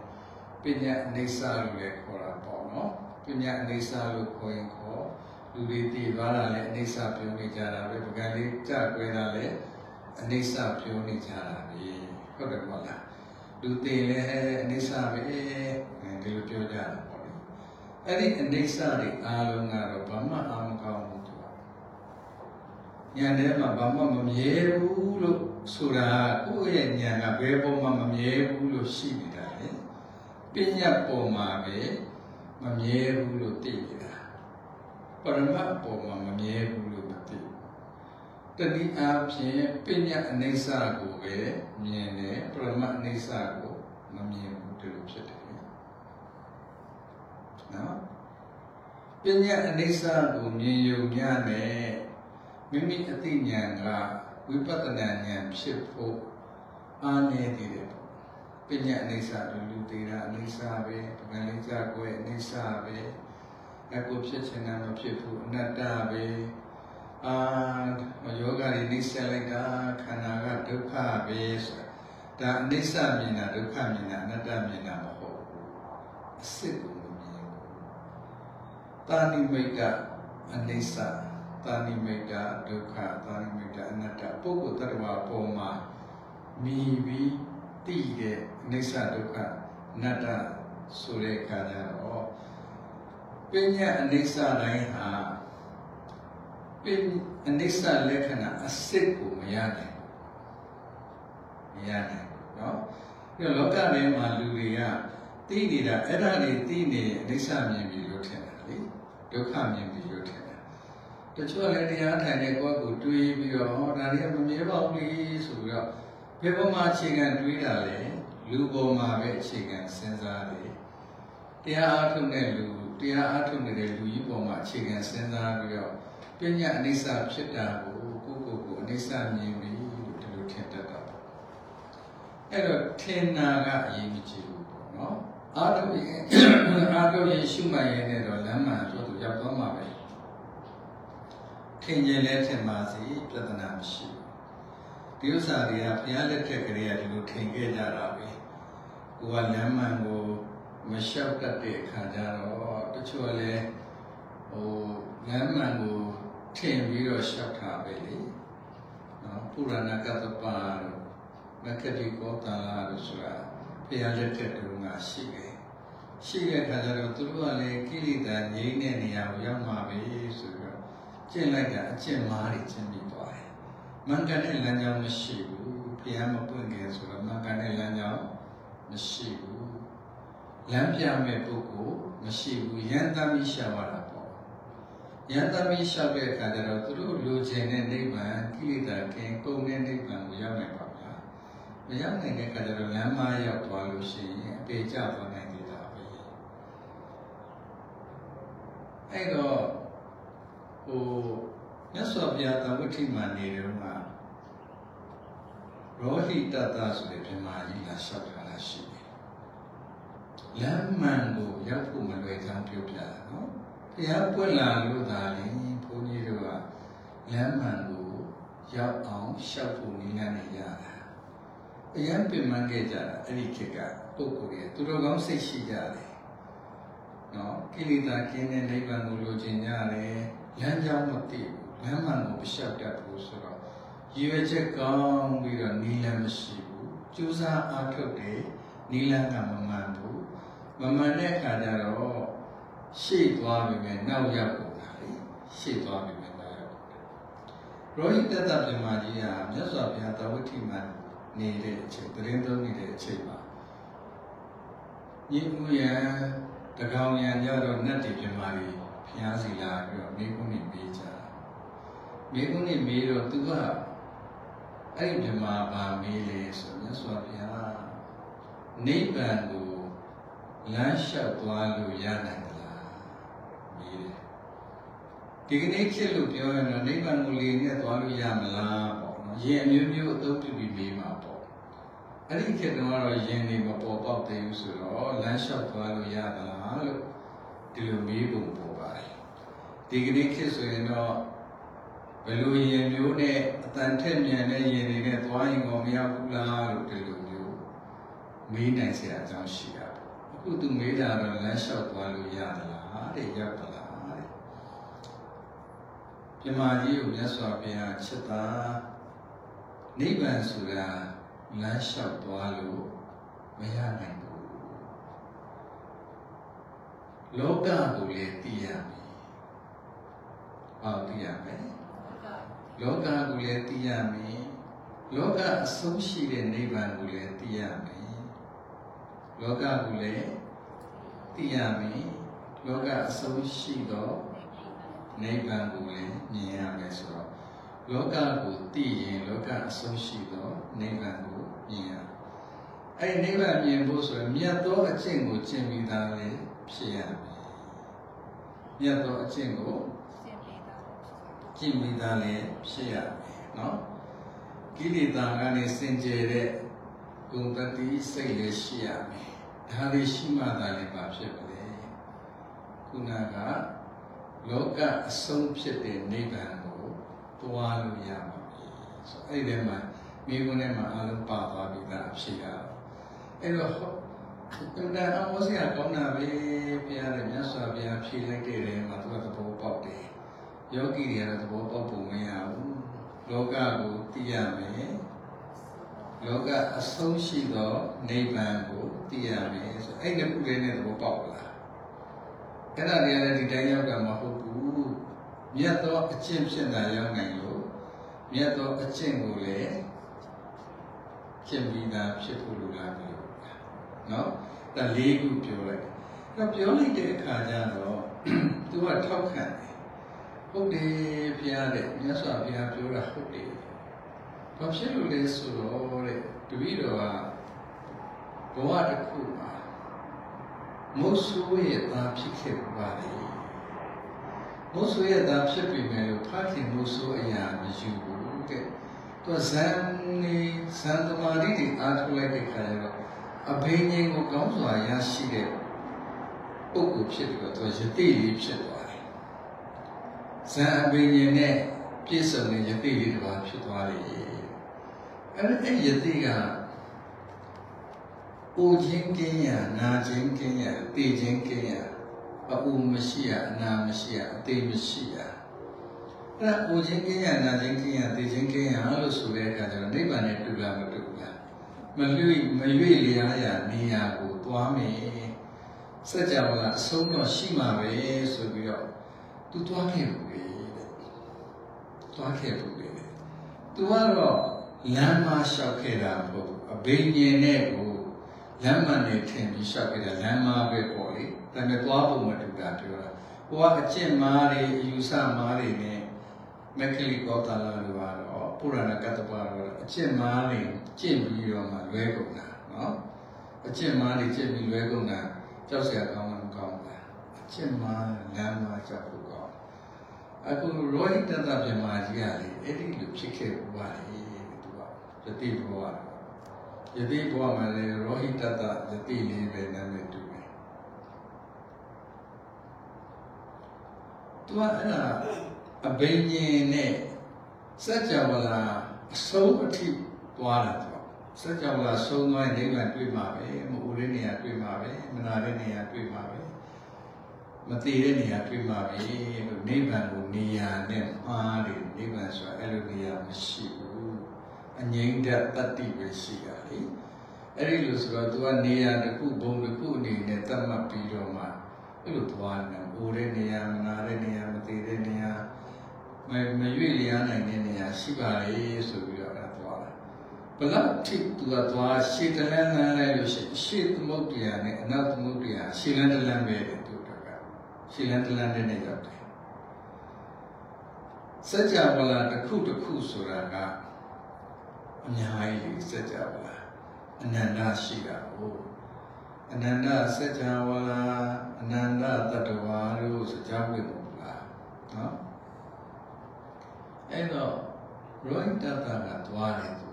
ပညာအနေစာလို့လည်းခေါ်တာပေါ့နော်ပညာအနေစာလို့ခေါ်ရင်ခေါ်လူတွေတည်သွားတာလည်းအနေစာပြောနေကြတာပဲပကံလေးကြွယ်တာလည်းအနေစာပြောနေကြတာပဲဟုတ်တယ်မဟုတ်လား လူသိလည်းအနေစာပဲဒီလိုပြောကြတာပေါ့လေအဲ့ဒီအနေစာတွေအားလုံးကတော့ဘာမှအာမကောင်းဘူးသူကညံထဲမှာဘာမှမမြဲဘူးလို့ဆိုတာကိုယ့်ရဲ့ဉာဏ်ကဘယ်ပုံမှမမြဲဘူးလို့ရှိနေတာလေပညာပုံမှာပဲမမြဲဘူးလို့သိနေတာပရမတ်ပုံမှာမမြဲဘူးလို့မသိဘူး တတိအားဖြင့်ပညာအနေစာကိုပဲမြင်တယ်ပရမတ်အနေစာကိုမမြင်ဘူးဒီလိုဖြစ်တယ်နော်ပညာအနေစာကိုမြင်ယုံညနဲ့မိမိအသိဉာဏ်ကဝိပဿနာဉာဏ်ဖြစ်ဖို့အားနည်းသေးတယ်ပညာအနေစာတို့လူသေးတာအနေစာပဲပကံလေးကြကွယ်အနေစာပဲအကုဖြစ်ချင်တာမဖြစ်ဘူးအနတ္တပဲအာ ယောဂတွေနှိစ္စလိုက်တာခန္ဓာကဒုက္ခပဲဆိုတာဒါအနိစ္စမြင်တာဒုက္ခမြင်တာအနတ္တမြင်တာမဟုတ်ဘူးအစစ်ကိုမမြင်ဘူးတာဏိမိတ်ကအနိစ္စတာဏိမိတ်ဒုက္ခတာဏိမိတ်အနတ္တပုဂ္ဂိုလ်တ attva ပုံမှာမြည်ပြီးသိတဲ့အနိစ္စဒုက္ခအနတ္တဆိုတဲ့အခါကျတော့ပညာအနိစ္စတိုင်းဟာ ပင်အနိစ္စလက္ခဏာအစစ်ကိုမရနိုင်ဘူးမရနိုင်ဘူးเนาะဒီလောကထဲမှာလူတွေကသိနေတာအဲ့ဒါတွေသိနေအနိစ္စမြင်ပြီလို့ထင်တာလေဒုက္ခမြင်ပြီလို့ထင်တာတချို့လည်းတရားထိုင်တဲ့ကိုယ့်ကိုတွေးပြီးတော့ဟောဒါတွေကမမြဲပါဘူးလေဆိုပြီးတော့ဘယ်ပေါ်မှာအခြေခံတွေးတာလဲလူပေါ်မှာပဲအခြေခံစဉ်းစားတယ်တရားအားထုတ်တဲ့လူတရားအားထုတ်နေတဲ့လူကြီးပေါ်မှာအခြေခံစဉ်းစားပြီးတော့ ပညာအနိစ္စဖြစ်တာကိုကိုယ့်ကိုယ်ကိုအနိစ္စမြင်ပြီလို့ဒီလိုထင်တတ်တာပေါ့အဲ့တော့ထင်တာကအရေးမကြီးဘူးပေါ့နော်အားထုတ်ရင်အားထုတ်ရင်ရှုမှတ်ရင်လည်းတော့လမ်းမှန်ဆိုသူရောက်သွားမှာပဲထင်ရင်လည်းထင်ပါစေပြဿနာမရှိဘူးဒီဥစ္စာတွေကဘုရားလက်ထက်ကလေးကဒီလိုထင်ခဲ့ကြတာပဲကိုကလမ်းမှန်ကိုမလျှောက်တတ်တဲ့အခါကျတော့တချို့လည်းဟိုလမ်းမှန်ကို ထင်ပြီးတော့လျှောက်တာပဲလေနော်ပုရဏကတ္တပါတို့မက္ကတိကောတာလာတို့ဆိုတာဘုရားလက်ထက်တုန်းကရှိတယ်ရှိတဲ့အခါကျတော့သူတို့ကလည်းကိလေသာငြိမ်းတဲ့နေရာကိုရောက်မှာပဲဆိုပြီးတော့ကျင့်လိုက်တာအကျင့်မားတွေကျင့်ပြီးသွားတယ်မင်္ဂတဲ့လမ်းကြောင်းမရှိဘူးဘုရားမပွင့်ခင်ဆိုတော့မင်္ဂတဲ့လမ်းကြောင်းမရှိဘူးလမ်းပြမဲ့ပုဂ္ဂိုလ်မရှိဘူးယန္တမိရှာဝတာပေါ့ ယန္တမိရှောက်တဲ့အခါကျတော့သူတို့လိုချင်တဲ့နိဗ္ဗာန်ကိလေသာကင်းကုန်တဲ့နိဗ္ဗာန်ကိုရောက်နိုင်ပါမလားမရောက်နိုင်တဲ့အခါကျတော့လမ်းမရောက်သွားလို့ရှိရင်အပေကျသွားနိုင်သေးတာပဲအဲ့တော့ဟိုမြတ်စွာဘုရားတဝဋ္ဌိမှာနေတော့မှာရောဟိတတဆိုတဲ့ဗြဟ္မာကြီးလာလျှောက်ထားတာရှိတယ်လမ်းမှန်ကိုရောက်ဖို့မလွယ်ကြောင်းပြောပြတာနော် ဘုရားပွင့်လာလို့သာလေဘုန်းကြီးတို့ကလမ်းမှန်ကိုရောက်အောင်လျှောက်ဖို့နည်းလမ်းနဲ့ရတာအရင်ပြင်မှန်းခဲ့ကြတာအဲ့ဒီခေတ်ကပုဂ္ဂိုလ်တွေသူတော်ကောင်းစိတ်ရှိကြတယ်နော်ကိလေသာကင်းတဲ့နိဗ္ဗာန်ကိုလိုချင်ကြတယ်လမ်းကြောင်းမသိဘူးလမ်းမှန်ကိုမလျှောက်တတ်ဘူးဆိုတော့ရည်ရွယ်ချက်ကောင်းပြီးတော့နည်းလမ်းမရှိဘူးကြိုးစားအားထုတ်တယ်နည်းလမ်းကမမှန်ဘူးမမှန်တဲ့အခါကျတော့ ရှေ့သွားပြီမဲ့နောက်ရောက်ကုန်တာလေရှေ့သွားပြီမဲ့နောက်ရောက်ကုန်တာရောဟိတတဗြဟ္မာကြီးဟာမြတ်စွာဘုရားတဝဋ္ဌိမန်နေတဲ့အချိန်တရင်သုံးနေတဲ့အချိန်မှာညီမှုရန်တကောင်ရန်ကြတော့နတ်တီပြမာကြီးဖျားစီလာပြီးတော့မိကုန်းနေမေးကြတာမိကုန်းနေမေးတော့သူကအဲ့ဒီပြမာပါမေးလေဆိုမြတ်စွာဘုရားနိဗ္ဗာန်ကိုလမ်းလျှောက်သွားလို့ရနိုင်သလားမေးတယ် ဒီကနေ့ခေတ်လို့ပြောရင်တော့နိဗ္ဗာန်ကိုလေနဲ့သွားလို့ရမလားပေါ့နော်ယင်အမျိုးမျိုးအသုံးပြုပြီးမေးမှာပေါ့အဲ့ဒီခေတ်တုန်းကတော့ယင်နေမပေါ်ပေါက်သေးဘူးဆိုတော့လမ်းလျှောက်သွားလို့ရသလားလို့ဒီလိုမေးပုံပေါ်ပါတယ်ဒီကနေ့ခေတ်ဆိုရင်တော့ဘယ်လိုယင်မျိုးနဲ့အတန်ထက်မြန်တဲ့ယင်တွေနဲ့သွားရင်ကောမရဘူးလားလို့ဒီလိုမျိုးမေးနိုင်စရာအကြောင်းရှိတာပေါ့အခုသူမေးတာတော့လမ်းလျှောက်သွားလို့ရသလားတဲ့ရောက်သလားတဲ့ ပြမကြီးကိုမြတ်စွာဘုရားချက်တာနိဗ္ဗာန်ဆိုတာလမ်းလျှောက်သွားလို့မရနိုင်ဘူးလောကကိုလည်းသိရမယ်။ဟောသိရမယ်။လောကကိုလည်းသိရမယ်။လောကအဆုံးရှိတဲ့နိဗ္ဗာန်ကိုလည်းသိရမယ်။လောကကိုလည်းသိရမယ်။လောကအဆုံးရှိသော နိဗ္ဗာန်ကိုလည်းမြင်ရမယ်ဆိုတော့လောကကိုသိရင်လောကအဆုံးရှိသောနိဗ္ဗာန်ကိုမြင်ရအဲ့နိဗ္ဗာန်မြင်ဖို့ဆိုရင်မြတ်သောအကျင့်ကိုကျင့်ပြီးသားလည်းဖြစ်ရမယ်မြတ်သောအကျင့်ကိုကျင့်ပြီးသားလည်းဖြစ်ရမယ်နော်ကိလေသာကနေစင်ကြယ်တဲ့ဂုဏ်တတိစိတ်လည်းရှိရမယ်ဒါလေးရှိမှသာလည်းပါဖြစ်ပါလေခုနက လောကအဆုံးဖြစ်တဲ့နိဗ္ဗာန်ကိုသွားလို့ရပါပြီဆိုအဲ့ဒီထဲမှာမိဘနဲ့မှာအလုံးပါသွားပြီသားဖြစ်ရအဲ့တော့အမှန်တန်အမောစရာကောင်းတာပဲဘုရားရဲ့မြတ်စွာဘုရားဖြေလိုက်တဲ့နေရာမှာသူကသဘောပေါက်တယ်ယောဂီတွေကတော့သဘောပေါက်ပုံမရဘူးလောကကိုသိရမယ်လောကအဆုံးရှိသောနိဗ္ဗာန်ကိုသိရမယ်ဆိုအဲ့ဒီခုလေးနဲ့သဘောပေါက်လား အဲ့ဒါတွေကလည်းဒီတိုင်းရောက်တာမဟုတ်ဘူးမြတ်သောအကျင့်ဖြစ်တာရောက်နိုင်လို့မြတ်သောအကျင့်ကိုလည်းကျင့်ပြီးသားဖြစ်ဖို့လိုလားပြီနော်ဒါလေးခုပြောလိုက်ဒါပြောလိုက်တဲ့အခါကျတော့သူကထောက်ခံတယ်ဟုတ်တယ်ဘုရားတဲ့မြတ်စွာဘုရားပြောတာဟုတ်တယ်ဘာဖြစ်လို့လဲဆိုတော့တဲ့တပည့်တော်ကဘဝတစ်ခုမှာ မုတ်ဆိုးရဲ့သားဖြစ်ခဲ့ပါလေမုတ်ဆိုးရဲ့သားဖြစ်ပြီမဲ့လို့ဖခင်မုတ်ဆိုးအရာမယူဘူးတဲ့သူဇန်နေဇန်သမာဓိတွေအားထုတ်လိုက်တဲ့ခါကျတော့အဘိညာဉ်ကိုကောင်းစွာရရှိတဲ့ပုဂ္ဂိုလ်ဖြစ်ပြီးတော့သူယတိလေးဖြစ်သွားတယ်ဇန်အဘိညာဉ်နဲ့ပြည့်စုံတဲ့ယတိလေးတစ်ပါးဖြစ်သွားတယ်အဲ့ဒီအဲ့ယတိက ပူခြင်းကင်းရနာခြင်းကင်းရသိခြင်းကင်းရအပူမရှိရအနာမရှိရအသိမရှိရအဲ့ဒါပူခြင်းကင်းရနာခြင်းကင်းရသိခြင်းကင်းရလို့ဆိုတဲ့အခါကျတော့နိဗ္ဗာန်နဲ့တူလားမတူဘူးလားမလွေမရွေ့လျားရာနေရာကိုသွားမယ်စัจ java ကအဆုံးတော့ရှိမှာပဲဆိုပြီးတော့သူသွားခဲ့ဘူးလေတဲ့သွားခဲ့ဘူးလေသူကတော့လမ်းမလျှောက်ခဲ့တာမဟုတ်ဘူးအဘိညာဉ်နဲ့ကို လမ်းမနဲ့ထင်ပြီးလျှောက်ခဲ့တာလမ်းမပဲပေါ့လေဒါပေမဲ့သွားဖို့မတူတာပြောတာဟိုကအကျင့်မားတွေအယူဆမားတွေနဲ့မက္ခလိကောတာလာလိုကတော့ပုရဏကတ္တပါတော့အကျင့်မားတွေကျင့်ပြီးတော့မှလွဲကုန်တာနော်အကျင့်မားတွေကျင့်ပြီးလွဲကုန်တာကြောက်စရာကောင်းမှမကောင်းဘူးလားအကျင့်မားလမ်းမာကြောက်ဖို့ကောင်းအခုရောဟိတတဗြဟ္မာကြီးကလေအဲ့ဒီလိုဖြစ်ခဲ့ဘူးပါလေသူကယတိဘဝ ယတိဘဝမှာလည်းရောဟိတတယတိလေးပဲနာမည်တူတယ်သူကအဲ့ဒါအဘိညာဉ်နဲ့စัจ java လာအဆုံးအထိသွားတာသူစัจ java လာဆုံးသွားရင်နိဗ္ဗာန်တွေ့မှာပဲမဟုတ်တဲ့နေရာတွေ့မှာပဲမနာတဲ့နေရာတွေ့မှာပဲမတည်တဲ့နေရာတွေ့မှာပဲလို့နိဗ္ဗာန်ကိုနေရာနဲ့မှားတယ်နိဗ္ဗာန်ဆိုတာအဲ့လိုနေရာမရှိဘူး အငြိမ့်တဲ့တတ္တိပဲရှိတာလေအဲ့ဒီလိုဆိုတော့ तू ကနေရာတစ်ခုဘုံတစ်ခုအနေနဲ့သတ်မှတ်ပြီးတော့မှအဲ့လိုသွားနေဟိုတဲ့နေရာမနာတဲ့နေရာမတည်တဲ့နေရာမမရွေ့လျားနိုင်တဲ့နေရာရှိပါလေဆိုပြီးတော့အဲ့ဒါသွားတာဘလောက်ထိ तू ကသွားရှေ့တလန်းလန်းလဲလို့ရှိရှေ့သမုဒ္ဒရာနဲ့အနောက်သမုဒ္ဒရာရှေ့လန်းတလန်းပဲတဲ့သူတို့ကရှေ့လန်းတလန်းနဲ့နေရောက်တယ်စัจ java လာတစ်ခုတစ်ခုဆိုတာက အများကြီးလေစัจ java လာအနန္တရှိတာဟုတ်အနန္တစัจ java လာအနန္တတတ္တဝါတို့စကြောင်းဝင်လို့လားနော်အဲ့တော့ရောဟိတတကသွားတယ်သူ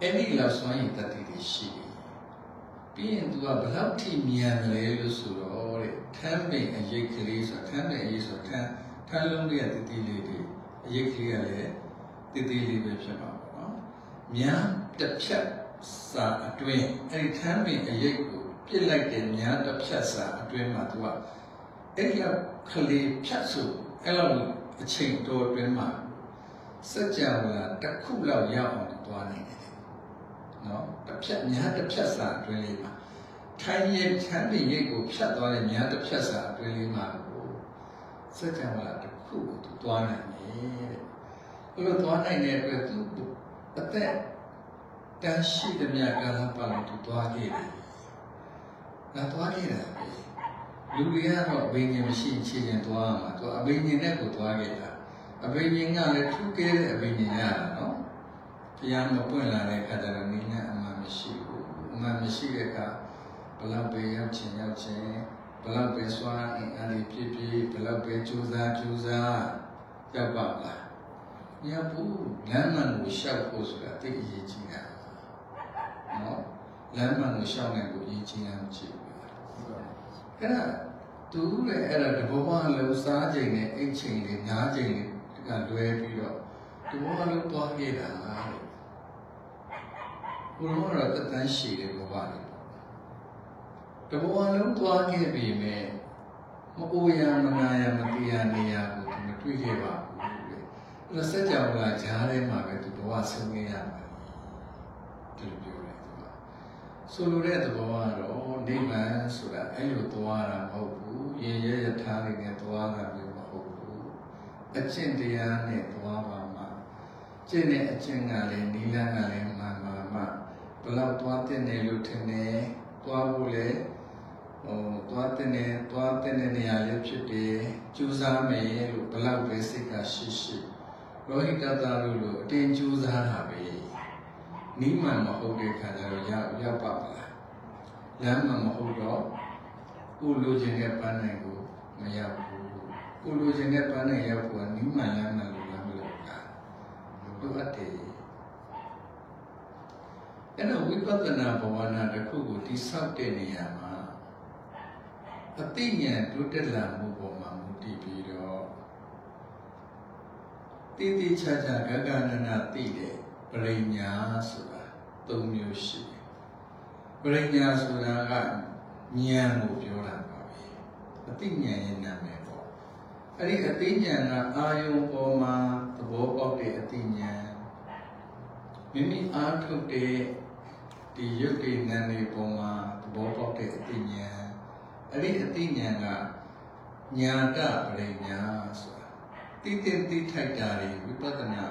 အဲ့ဒီလောက်စွမ်းရည်တတိတွေရှိတယ်ပြီးရင်သူကဘလောက်ထိမြန်လဲလို့ဆိုတော့တဲ့ထမ်းပင်အရေးကလေးဆိုထမ်းပင်အရေးဆိုထမ်းထမ်းလုံးလေးကတတိလေးတွေအရေးကလေးကလည်းတတိလေးပဲဖြစ်မှာပေါ့နော် မြန်တစ်ဖြတ်စာအတွင်းအဲ့ဒီထမ်းပင်အရေးကိုပြစ်လိုက်တဲ့မြန်တစ်ဖြတ်စာအတွင်းမှာသူကအဲ့ဒီလောက်ကလေးဖြတ်ဆိုအဲ့လောက်အချိန်တော်အတွင်းမှာစัจ java တစ်ခုလောက်ရအောင်သွားနိုင်တယ်နော်တစ်ဖြတ်များတစ်ဖြတ်စာအတွင်းလေးမှာထိုင်ရင်ချမ်းမြေရိတ်ကိုဖြတ်သွားတဲ့များတစ်ဖြတ်စာအတွင်းလေးမှာကိုစัจ java တစ်ခုကိုသူသွားနိုင်တယ်တဲ့ဘယ်လိုသွားနိုင်တဲ့အတွက်သူ အသက်တန်းရှိတဲ့မြတ်ကာလပတ်လုံးသူသွားခဲ့တယ်ငါသွားခဲ့တာပဲလူတွေကတော့အဘိညာဉ်မရှိခြေချင်သွားမှာသူအဘိညာဉ်နဲ့ကိုသွားခဲ့တာအဘိညာဉ်ကလည်းထူးကဲတဲ့အဘိညာဉ်ရတာနော်တရားမပွင့်လာတဲ့အခါကျတော့နည်းနဲ့အမှန်မရှိဘူးအမှန်မရှိတဲ့အခါဘလောက်ပဲရောက်ချင်ရောက်ချင်ဘလောက်ပဲစွမ်းအင်အားတွေပြည့်ပြည့်ဘလောက်ပဲကြိုးစားကြိုးစားရောက်ပါလား ညဘူးလမ်းမှန်ကိုရှောက်ဖို့ဆိုတာသိအရေးကြီးတာနော်လမ်းမှန်ကိုရှောက်နိုင်ဖို့အရေးကြီးတာမကြည့်ဘူးအဲ့ဒါသူလည်းအဲ့ဒါတဘောဘာလုံးစားချိန်နဲ့အိတ်ချိန်တွေနားချိန်တွေကလွဲပြီးတော့တဘောဘာလုံးသွားခဲ့တာတဲ့ဘုရားတော့တသန်းရှိတယ်ဘဝလေးတဘောဘာလုံးသွားခဲ့ပြီမဲ့မအိုရမနာရမတရားနေရကိုသူမတွေ့ခဲ့ပါဘူး တဲ့အဲ့ဒါစัจ java ကဈာထဲမှာပဲသူဘဝဆုံးခဲ့ရမှာဒီလိုပြောတယ်သူကဆိုလိုတဲ့သဘောကတော့နိဗ္ဗာန်ဆိုတာအဲ့လိုသွားတာမဟုတ်ဘူးရေရဲရထားလေးနဲ့သွားတာမျိုးမဟုတ်ဘူးအကျင့်တရားနဲ့သွားပါမှာကျင့်တဲ့အကျင့်ကလည်းနိလန်းကလည်းမှန်ပါမှဘလောက်သွားတဲ့နေလို့ထင်တယ်သွားဖို့လေဟိုသွားတဲ့နေသွားတဲ့နေရာလေးဖြစ်တယ်ကြိုးစားမယ်လို့ဘလောက်ပဲစိတ်ကရှိရှိ ရောဟိတတလို့လို့အတင်းကြိုးစားတာပဲနိမန်မဟုတ်တဲ့ခါကျတော့ရောက်ရောက်ပါမလားလမ်းမှမဟုတ်တော့ကိုလိုချင်တဲ့ပန်းနိုင်ကိုမရောက်ဘူးကိုလိုချင်တဲ့ပန်းနိုင်ရောက်ဖို့ကနိမန်လမ်းမှလို့လမ်းမလို့တာလိုအပ်တယ်အဲ့တော့ဝိပဿနာဘဝနာတစ်ခုကိုတိဆောက်တဲ့နေရာမှာအသိဉာဏ်တိုးတက်လာမှုပေါ်မှာမူတည်ပြီးတော့ တည်တည်ချာချာဂဂနနာသိတဲ့ပရိညာဆိုတာ၃မျိုးရှိတယ်ပရိညာဆိုတာကဉာဏ်ကိုပြောတာပါပဲအသိဉာဏ်ရဲ့နာမည်ပေါ့အဲ့ဒီအသိဉာဏ်ကအာယုံပေါ်မှာသဘောပေါက်တဲ့အသိဉာဏ်မိမိအားထုတ်တဲ့ဒီယုတ်တိနံတွေပေါ်မှာသဘောပေါက်တဲ့အသိဉာဏ်အဲ့ဒီအသိဉာဏ်ကညာတပရိညာဆိုတာ တိတိတိထိုက်တာတွေဝိပဿနာ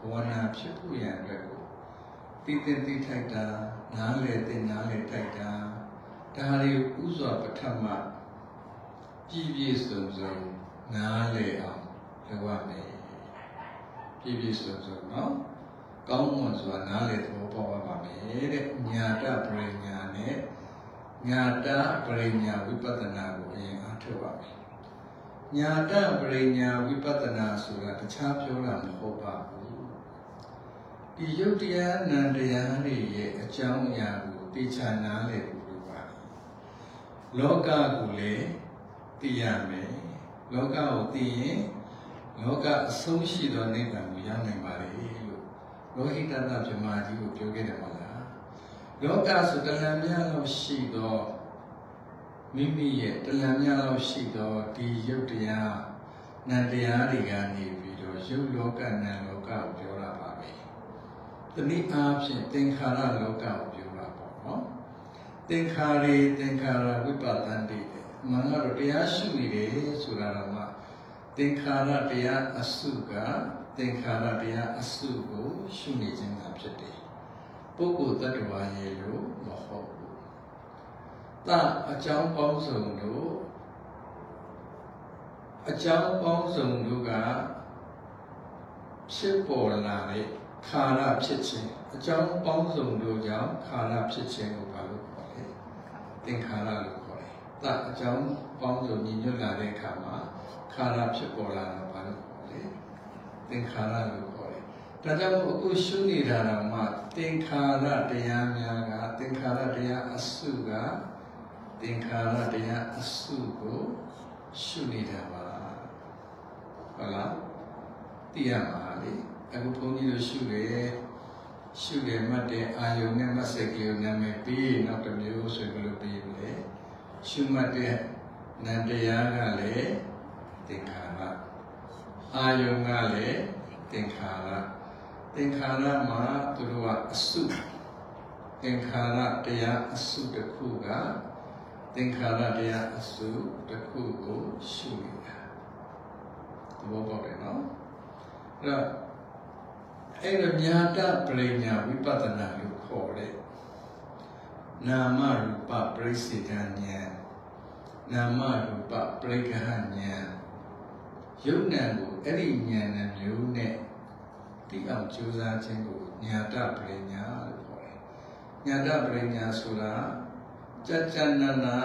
ဘဝနာဖြစ်ဖို့ရန်အတွက်ကိုတိတိတိထိုက်တာနားလေတဲ့နားလေထိုက်တာဒါတွေဥစွာပထမပြည့်ပြည့်စုံစုံနားလေအောင်လုပ်ရမယ်ပြည့်ပြည့်စုံစုံနော်ကောင်းမွန်စွာနားလေသဘောပေါက်ပါမယ်တဲ့ညာတပရိညာနဲ့ညာတပရိညာဝိပဿနာကိုအရင်အားထုတ်ပါမယ် ညာတပရိညာဝိပဿနာဆိုတာတခြားပြောတာမဟုတ်ပါဘူးဒီဒီယုတ်တရားနံတရားတွေရဲ့အကြောင်းအရာကိုသိချာနားလည်ဖို့လိုပါတယ်လောကကိုလည်းသိရမယ်လောကကိုသိရင်လောကအဆုံးရှိသောနိဗ္ဗာန်ကိုရောက်နိုင်ပါလေလို့လောဟိတတဗြဟ္မာကြီးကိုပြောခဲ့တယ်မဟုတ်လားလောကဆိုတလံမြတ်လို့ရှိသော မိမိရဲ့တလံမြတ်လို့ရှိသောဒီယုတ်တရားနံတရားတွေကနေပြီးတော့ယုတ်လောကနံလောကကိုပြောတာပါပဲတနည်းအားဖြင့်သင်္ခါရလောကကိုပြောတာပေါ့နော်သင်္ခါရေသင်္ခါရဝိပဿနာတိမင်္ဂတော့တရားရှိနေတယ်ဆိုတာတော့မှသင်္ခါရတရားအစုကသင်္ခါရတရားအစုကိုရှုနေခြင်းသာဖြစ်တယ်ပုဂ္ဂိုလ်တ attva ရေလို့မဟုတ်ဘူး။ တအကြောင်းပေါင်းစုံတို့အကြောင်းပေါင်းစုံတို့ကဖြစ်ပေါ်လာတဲ့ခါရဖြစ်ခြင်းအကြောင်းပေါင်းစုံတို့ကြောင့်ခါရဖြစ်ခြင်းကိုဘာလို့ခေါ်လဲသင်္ခါရလို့ခေါ်တယ်။တအကြောင်းပေါင်းစုံညီညွတ်လာတဲ့အခါမှာခါရဖြစ်ပေါ်လာတာဘာလို့ခေါ်လဲသင်္ခါရလို့ခေါ်တယ်။ဒါကြောင့်အခုရှုနေတာတော့မှသင်္ခါရတရားများကသင်္ခါရတရားအစုက သင်္ခါရတရားအစုကိုရှုနေတာပါဟုတ်လားသိရမှာလေအခုဘုန်းကြီးတို့ရှုတယ်ရှုတယ်မှတ်တယ်အာယုံနဲ့မဆက်ကလေးကိုနာမည်ပြီးနောက်တစ်မျိုးဆိုဘယ်လိုပြီးလဲရှုမှတ်တဲ့နံတရားကလည်းသင်္ခါရအာယုံကလည်းသင်္ခါရသင်္ခါရမှာသူတို့ကအစုသင်္ခါရတရားအစုတစ်ခုက သင်္ခါရတရားအစုတစ်ခုကိုရှုနေတာသဘောပေါက်တယ်နော်အဲ့တော့အဲ့တော့ညာတပရိညာဝိပဿနာလို့ခေါ်တဲ့နာမရူပပရိစေတဉာဏ်နာမရူပပရိက္ခဉာဏ်ယုတ်နံကိုအဲ့ဒီဉာဏ်နဲ့မျိုးနဲ့သိအောင်ကြိုးစားခြင်းကိုညာတပရိညာလို့ခေါ်တယ်ညာတပရိညာဆိုတာ ကြကြနနာ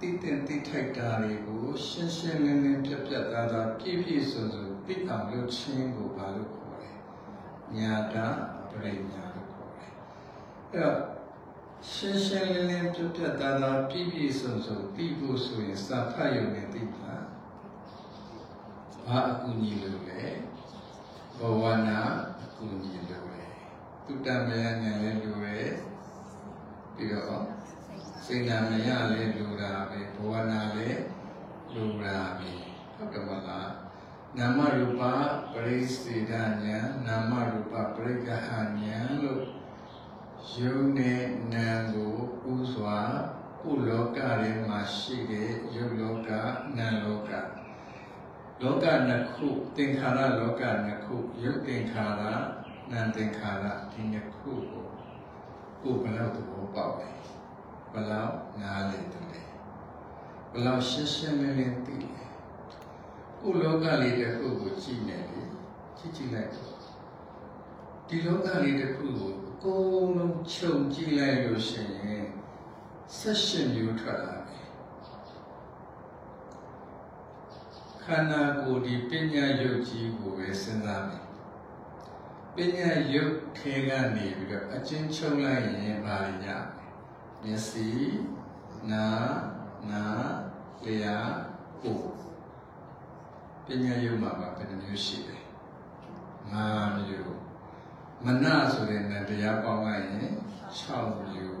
တိတင်တိထိုက်တာတွေကိုရှင်းရှင်းလင်းလင်းပြတ်ပြတ်သားသားပြည့်ပြည့်စုံစုံသိအောင်လုပ်ခြင်းကိုဘာလို့ခေါ်လဲညာတာပရိညာလို့ခေါ်တယ်အဲ့တော့ရှင်းရှင်းလင်းလင်းပြတ်ပြတ်သားသားပြည့်ပြည့်စုံစုံသိဖို့ဆိုရင်စာဖတ်ရုံနဲ့သိမှာဘာအကူအညီလို့လဲဘဝနာအကူအညီလို့လဲတုတ္တမယဉာဏ်လည်းလိုပဲပြီးတော့ စိတ်နာမယလည်းလိုတာပဲဘဝနာလည်းလိုတာပဲဟုတ်တယ်မလားနာမရူပပရိစေဒဉာဏ်နာမရူပပရိက္ခဉာဏ်လို့ယုံနဲ့နာကိုဥစွာကုလောကထဲမှာရှိတဲ့ယုတ်လောကနာလောကလောကနှစ်ခုသင်္ခါရလောကနှစ်ခုယုတ်သင်္ခါရနာသင်္ခါရဒီနှစ်ခုကိုကိုယ်ဘယ်လောက်သဘောပေါက်လဲ ဘယ်လောက်နားလည်တယ်လဲဘယ်လောက်ရှင်းရှင်းလင်းလင်းသိလဲကိုယ်လောကလေးတစ်ခုကိုကြည့်နေလေကြည့်ကြည့်လိုက်ဒီလောကလေးတစ်ခုကိုအကုန်လုံးခြုံကြည့်လိုက်လို့ရှိရင်ဆက်ရှင်မျိုးထွက်လာတယ်ခန္ဓာကိုယ်ဒီပညာယုတ်ကြီးကိုပဲစဉ်းစားမယ်ပညာယုတ်ခေကနေပြီးတော့အချင်းချုပ်လိုက်ရင်ဘာရရ မျက်စိနာနာလျာကိုယ်ပညာယုတ်မှာပါဘယ်နှမျိုးရှိလဲငါးမျိုးမနဆိုတဲ့နတရားပေါင်းလိုက်ရင်6မျိုး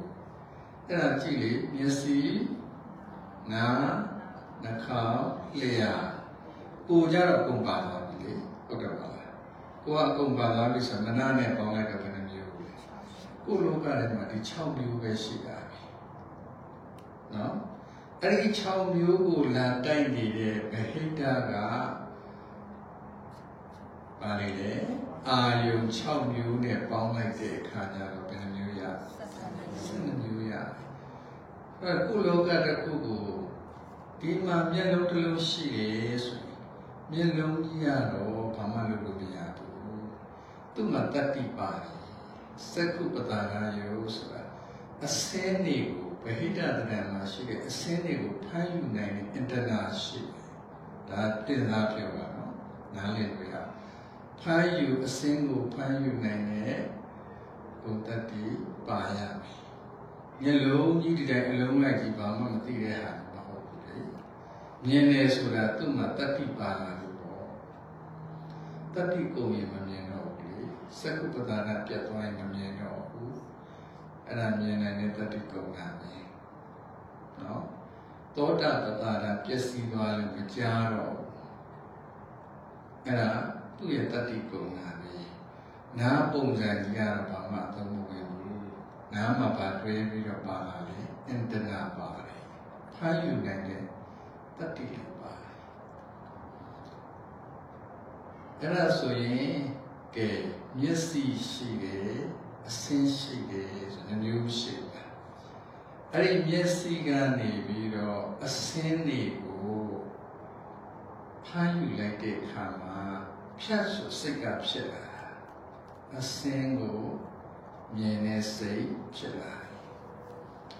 အဲ့ဒါကြည့်လေမျက်စိနာနှာခေါင်းလျာကိုကြတော့ကုန်ပါသွားပြီလေဟုတ်တယ်ပါလားကိုကအကုန်ပါသွားပြီဆိုမနနဲ့ပေါင်းလိုက်တော့ဘယ်နှမျိုးလဲကိုလောကထဲမှာဒီ6မျိုးပဲရှိတာပြီ နော်အဲ့ဒီ6မျိုးကိုလာတိုက်နေတဲ့ဗဟိတကပါလေလေအာယုံ6မျိုးနဲ့ပေါင်းလိုက်တဲ့အခါကျတော့ဘယ်နှမျိုးရ12မျိုးရအဲ့ကုလောကတစ်ခုကိုဒီမှာမျက်လုံးတစ်လုံးရှိတယ်ဆိုရင်မျက်လုံးကြီးရတော့ဘာမှလုပ်လို့မရဘူးသူ့မှာတတ္တိပါတယ်စက္ခုပတာကယောဆိုတာအစင်းနေကို ဗဟိတတဏမှာရှိတဲ့အစင်းတွေကိုဖမ်းယူနိုင်တဲ့အင်တာနာရှိတယ်ဒါတင်စားပြောတာနော်နားလည်လို့ရဖမ်းယူအစင်းကိုဖမ်းယူနိုင်တဲ့ကိုယ်တတ္တိပါရမယ်မျက်လုံးကြီးဒီတိုင်းအလုံးလိုက်ကြီးဘာမှမသိတဲ့ဟာမဟုတ်ဘူးလေမြင်နေဆိုတာသူ့မှာတတ္တိပါလာလို့ပေါ့တတ္တိကိုရင်မမြင်တော့ဘူးလေစက္ကုပ္ပဒါနပြတ်သွားရင်မမြင်တော့ဘူး အဲ့ဒါမြင်နိုင်တဲ့တတ္တိကုန်တာပဲနော်သောတာပတ္တာရပျက်စီးသွားလို့မကြားတော့အဲ့ဒါသူ့ရဲ့တတ္တိကုန်တာပဲနားပုံစံကြီးကတော့ဘာမှသုံးမဝင်ဘူးနားမှာပါတွဲပြီးတော့ပါလာလေအင်တနာပါတယ်ဖားယူနိုင်တဲ့တတ္တိလည်းပါတယ်အဲ့ဒါဆိုရင်ကဲမျက်စိရှိတယ် အဆင်းရှိတယ်ဆိုတဲ့မျိုးရှိတယ်အဲ့ဒီမျက်စိကနေပြီးတော့အဆင်းတွေကိုဖားယူလိုက်တဲ့အခါမှာဖြတ်ဆိုစိတ်ကဖြစ်လာအစင်းကိုမြင်နေစိတ်ဖြစ်လာတယ်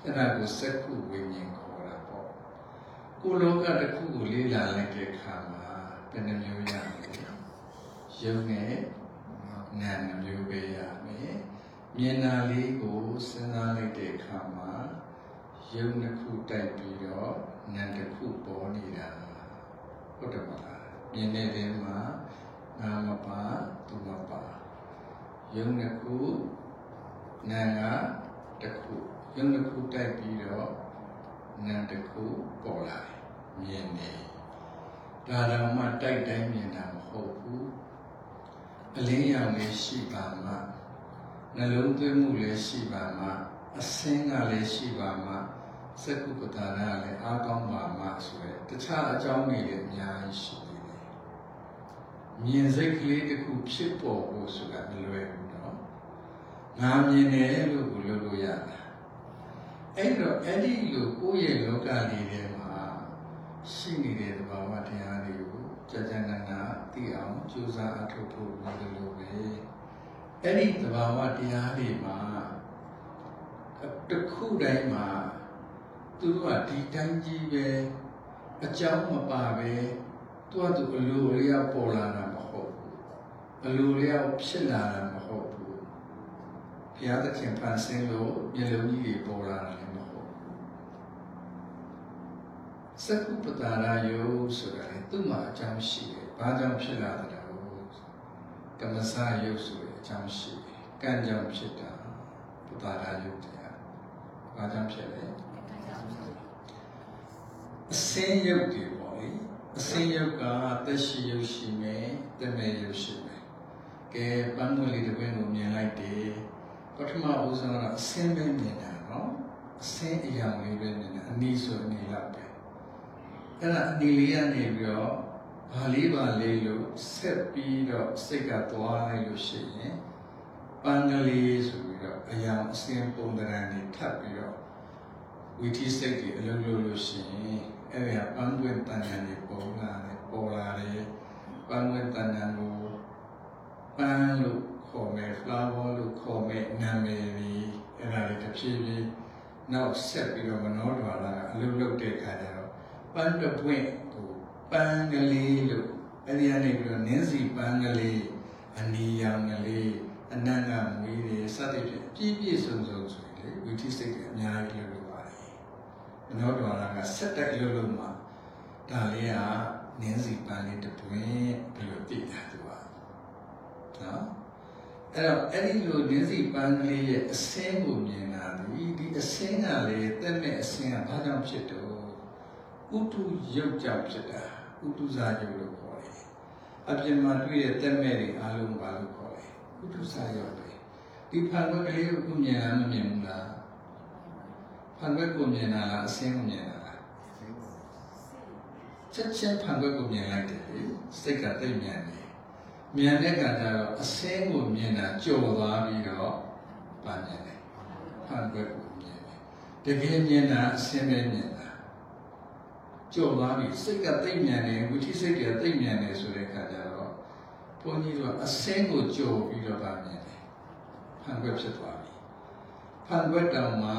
အဲ့ဒါကိုစက္ခုဝိညာဉ်ခေါ်တာပေါ့ကိုလောကတစ်ခုကိုလေ့လာလိုက်တဲ့အခါမှာဘယ်နှမျိုးရမလဲယုံနဲ့နာမ်နှမျိုးပဲရမယ် မြင်တာလေးကိုစဉ်းစားလိုက်တဲ့အခါမှာယုံတစ်ခုတိုက်ပြီးတော့နာမ်တစ်ခုပေါ်နေတာဟုတ်တယ်မလားမြင်နေတဲ့မှာနာမပါသူမပါယုံတစ်ခုနာကတစ်ခုယုံတစ်ခုတိုက်ပြီးတော့နာတစ်ခုပေါ်လာတယ်မြင်နေဒါတော့မှတိုက်တိုင်းမြင်တာမဟုတ်ဘူးအလင်းရောင်လေးရှိပါမှ နှလုံးသွင်းမှုလည်းရှိပါမှအစင်းကလည်းရှိပါမှစက္ကုပ္ပတာရလည်းအားကောင်းပါမှဆိုရယ်တခြားအကြောင်းတွေလည်းအများကြီးရှိတယ်မြင်စိတ်ကလေးတစ်ခုဖြစ်ပေါ်ဖို့ဆိုတာမလွယ်ဘူးနော်ငါမြင်တယ်လို့ကိုလို့လို့ရတာအဲ့တော့အဲ့ဒီလိုကိုယ့်ရဲ့လောကလေးထဲမှာရှိနေတဲ့သဘာဝတရားတွေကိုကြာကြာနာနာသိအောင်ကြိုးစားအထောက်ဖို့လုပ်လို့ပဲ အဲ့ဒီသဘာဝတရားတွေမှာတစ်ခုတိုင်းမှာသူတို့ကဒီတိုင်းကြီးပဲအကြောင်းမပါပဲသူကသူအလိုလျောက်ပေါ်လာတာမဟုတ်ဘူးအလိုလျောက်ဖြစ်လာတာမဟုတ်ဘူးဘုရားသခင်ဖန်ဆင်းလို့မျက်လုံးကြီးတွေပေါ်လာတာလည်းမဟုတ်ဘူးစကုပ္ပတာရယုဆိုတာလေသူ့မှာအကြောင်းရှိတယ်ဘာကြောင့်ဖြစ်လာတာလဲကမ္မစယုဆိုတဲ့အ ကြောင်းရှိတယ်ကံကြောင့်ဖြစ်တာပတာရယုတရားဘာကြောင့်ဖြစ်လဲအစင်းယုတ်တွေပေါ့လေအစင်းယုတ်ကသက်ရှိယုတ်ရှိမယ်တမဲယုတ်ရှိမယ်ကဲပန်းမွေလေးတစ်ပွင့်ကိုမြင်လိုက်တယ်ပထမဦးဆုံးတော့အစင်းပဲမြင်တာနော်အစင်းအရာလေးပဲမြင်တာအနည်းဆိုအနည်းလောက်ပဲအဲ့ဒါအနည်းလေးကနေပြီးတော့ ဘာလေးပါလေးလို့ဆက်ပြီးတော့စိတ်ကသွားလိုက်လို့ရှိရင်ပန်းကလေးဆိုပြီးတော့အရာအစင်းပုံသဏ္ဍာန်တွေထပ်ပြီးတော့ဝီတီစိတ်တွေအလုံးလုံးလို့ရှိရင်အဲ့ဒါပန်းပွင့်တန်ညာတွေပေါ်လာတယ်ပေါ်လာတယ်ပန်းပွင့်တန်ညာကိုပန်းလို့ခေါ်မယ် flower လို့ခေါ်မယ်နာမည်ကြီးအဲ့ဒါလေးတစ်ဖြည်းဖြည်းနောက်ဆက်ပြီးတော့မနောဒွါရကအလုံးလုံးတဲ့ခါကျတော့ပန်းတစ်ပွင့်ကို ပန်းကလေးလို့အဲ့ဒီကနေပြီးတော့နင်းစီပန်းကလေးအနီရောင်ကလေးအနန္တမွေးတွေစသဖြင့်ပြည့်ပြည့်စုံစုံဆိုရင်လေဝိသိစိတ်တွေအများကြီးလို့မနောဒွါရကဆက်တက်လို့လို့မှာဒါလေးကနင်းစီပန်းလေးတစ်ပွင့်ဘယ်လိုတည်တာသူကနော်အဲ့တော့အဲ့ဒီလိုနင်းစီပန်းကလေးရဲ့အစင်းကိုမြင်တာဒီဒီအစင်းကလေတက်မဲ့အစင်းကဘာကြောင့်ဖြစ်တော့ဥတုရုပ်ကြောင့်ဖြစ်တာ ဥတုဇာရုပ်လို့ခေါ်တယ်အပြင်မှာတွေ့ရတက်မဲ့တွေအားလုံးဘာလို့ခေါ်လဲဥတုဇာရုပ်ပဲဒီဖန်ခွက်ကလေးကိုမြင်လားမမြင်ဘူးလားဖန်ခွက်ကိုမြင်တာလားအစင်းကိုမြင်တာလားချက်ချင်းဖန်ခွက်ကိုမြင်လိုက်တယ်လေစိတ်ကသိမြန်တယ်မြန်တဲ့ကံကျတော့အစင်းကိုမြင်တာကြော်သွားပြီးတော့ဗာမြင်တယ်ဖန်ခွက်ကိုမြင်တယ်တကယ်မြင်တာအစင်းပဲမြင်တာ ကြော်သွားပြီစိတ်ကသိမြန်တယ်ဝိသိစိတ်ကသိမြန်တယ်ဆိုတဲ့အခါကျတော့ဘုန်းကြီးကအစင်းကိုကြော်ပြီးတော့ဗာမြင်တယ်ဖန်ခွက်ဖြစ်သွားပြီဖန်ခွက်တောင်မှာ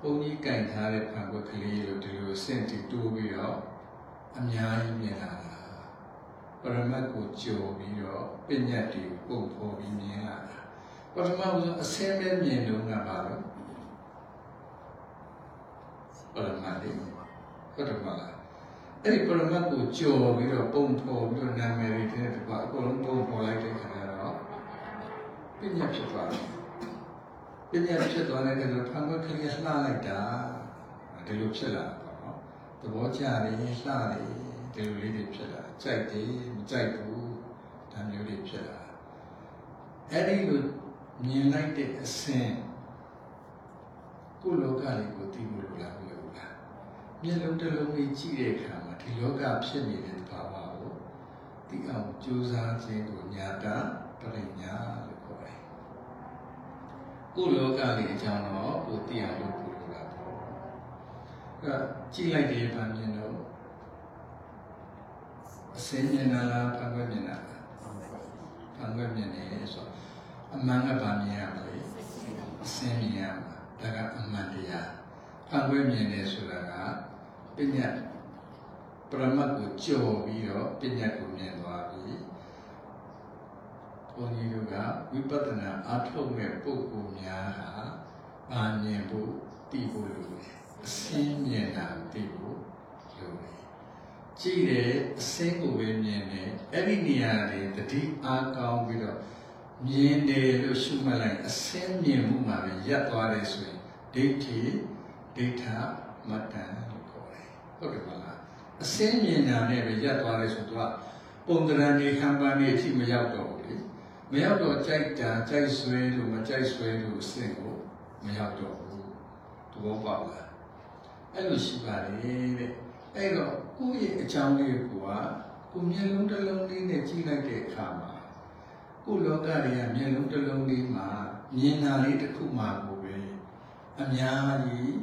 ဘုန်းကြီးကင်ထားတဲ့ဖန်ခွက်ကလေးလို့ဒီလိုစင့်တီတိုးပြီးတော့အများကြီးမြင်လာတာပရမတ်ကိုကြော်ပြီးတော့ပညာတည်ပုံဖော်ပြီးမြင်လာတာပထမဆုံးအစင်းပဲမြင်လို့ကပါတော့ပရမတ်လေး ဟုတ်တယ်မလားအဲ့ဒီပရမတ်ကိုကြော်ပြီးတော့ပုံဖော်ပြီးတော့နာမည်တွေတဲ့ကွာအကုန်လုံးပုံဖော်လိုက်တဲ့ခါကျတော့ပညာဖြစ်သွားတယ်ပညာဖြစ်သွားတဲ့အခါကျတော့ဖန်ခွက်ကလေးလှလိုက်တာဒီလိုဖြစ်လာပေါ့နော်သဘောကျတယ်လှတယ်ဒီလိုလေးတွေဖြစ်လာကြိုက်တယ်မကြိုက်ဘူးဒါမျိုးတွေဖြစ်လာအဲ့ဒီလိုမြင်လိုက်တဲ့အဆင့်ကိုယ်လောကလေးကိုသိဖို့လိုလား မလိုလားမျက်လုံးတစ်လုံးလေးကြည့်တဲ့အခါမှာဒီလောကဖြစ်နေတဲ့ဘာဝကိုသိအောင်ကြိုးစားခြင်းကိုညာတာပရိညာလို့ခေါ်တယ်ကိုယ်လောကလေးအကြောင်းတော့ကိုသိအောင်လုပ်ဖို့လိုလားပေါ့အဲကြည့်လိုက်တဲ့ဗာမြင်တော့အစင်းမြင်လာလားဖန်ခွက်မြင်လာလားဖန်ခွက်မြင်နေဆိုအမှန်ကဗာမြင်ရမလဲအစင်းမြင်ရမှာဒါကအမှန်တရားဖန်ခွက်မြင်နေဆိုတာက ပညာပရမတ်ကိုကြော်ပြီးတော့ပညာကိုမြင်သွားပြီဘုန်းကြီးတို့ကဝိပဿနာအထုတ်မဲ့ပုဂ္ဂိုလ်များဟာအာမြင်ဖို့သိဖို့လိုတယ်အစင်းမြင်တာသိဖို့လိုတယ်ကြည့်တယ်အစင်းကိုပဲမြင်တယ်အဲ့ဒီနေရာတွေတတိအားကောင်းပြီးတော့မြင်တယ်လို့ရှုမှတ်လိုက်အစင်းမြင်မှုမှာပဲရပ်သွားတယ်ဆိုရင်ဒိဋ္ဌိဒိဋ္ဌမတ္တန်လို့ခေါ်တယ် ဟုတ်တယ်မလားအစင်းမြင်တာနဲ့ပဲရပ်သွားတယ်ဆိုတော့ပုံတရံနေခံပန်းနေအထိမရောက်တော့ဘူးလေမရောက်တော့ကြိုက်တာကြိုက်ဆွဲလို့မကြိုက်ဆွဲလို့အစင်းကိုမရောက်တော့ဘူးသဘောပေါက်လားအဲ့လိုရှိပါလေတဲ့အဲ့တော့ကိုယ့်ရဲ့အကြောင်းလေးကကိုမျက်လုံးတစ်လုံးလေးနဲ့ကြည့်လိုက်တဲ့အခါမှာကိုယ်လောကတွေကမျက်လုံးတစ်လုံးလေးမှာမြင်တာလေးတစ်ခုမှကိုပဲအများကြီး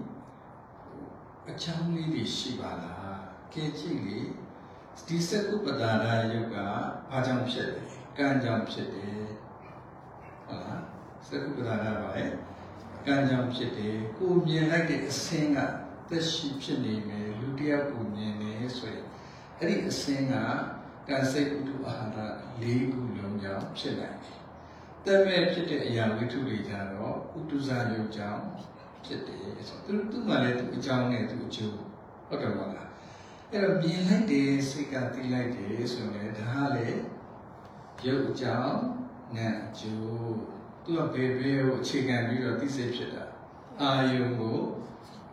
အချောင်းလေးတွေရှိပါလားကဲကြည့်လေဒီစကုပ္ပဒါရယုတ်ကဘာကြောင့်ဖြစ်လဲကံကြောင့်ဖြစ်တယ်ဟုတ်လားစကုပ္ပဒါရပါလေကံကြောင့်ဖြစ်တယ်ကိုမြင်လိုက်တဲ့အစင်းကသက်ရှိဖြစ်နေမယ်လူတစ်ယောက်ကိုမြင်နေဆိုရင်အဲ့ဒီအစင်းကကံစိတ်ဥဒ္ဓအာဟာရ၄ခုလုံးကြောင့်ဖြစ်နိုင်တယ်တမဲ့ဖြစ်တဲ့အရာဝိထုတွေကြတော့ဥဒ္ဒဇာယုတ်ကြောင့် ဖြစ်တယ်ဆိုသူသူ့မှာလည်းသူအကြောင်းနဲ့သူအကျိုးဟုတ်တယ်မလားအဲ့တော့မြင်လိုက်တယ်စိတ်ကသိလိုက်တယ်ဆိုရင်ဒါကလေရုပ်အကြောင်းနဲ့အကျိုးသူကဘယ်ဘယ်ကိုအခြေခံပြီးတော့သိစိတ်ဖြစ်တာအာယုံကို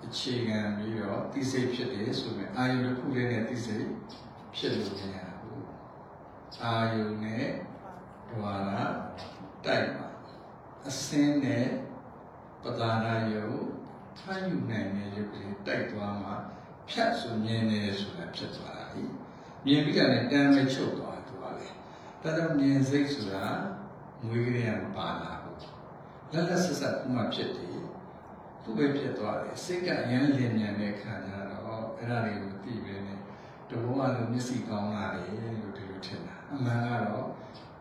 အခြေခံပြီးတော့သိစိတ်ဖြစ်တယ်ဆိုရင်အာယုံတစ်ခုလေးနဲ့သိစိတ်ဖြစ်လို့မရဘူးအာယုံနဲ့ဒွါရတိုက်ပါအစင်းနဲ့ ပဒါရယုံထိုင်းယူနိုင်တဲ့ရုပ်ကလေးတိုက်သွားမှဖြတ်ဆိုမြင်နေဆိုတာဖြစ်သွားတာလေမြင်ပြီးတာနဲ့တန်းပဲချုပ်သွားတယ်သူကလေဒါကြောင့်မြင်စိတ်ဆိုတာမွေးကလေးကမပါလာဘူးလက်လက်ဆက်ဆက်ဥမှဖြစ်တယ်သူပဲဖြစ်သွားတယ်စိတ်ကအရင်လင်းမြန်တဲ့ခါကျတော့အဲ့ဒါတွေကိုသိပဲနဲ့တဘောကလည်းမျက်စိကောင်းလာတယ်လို့ဒီလိုထင်တာအမှန်ကတော့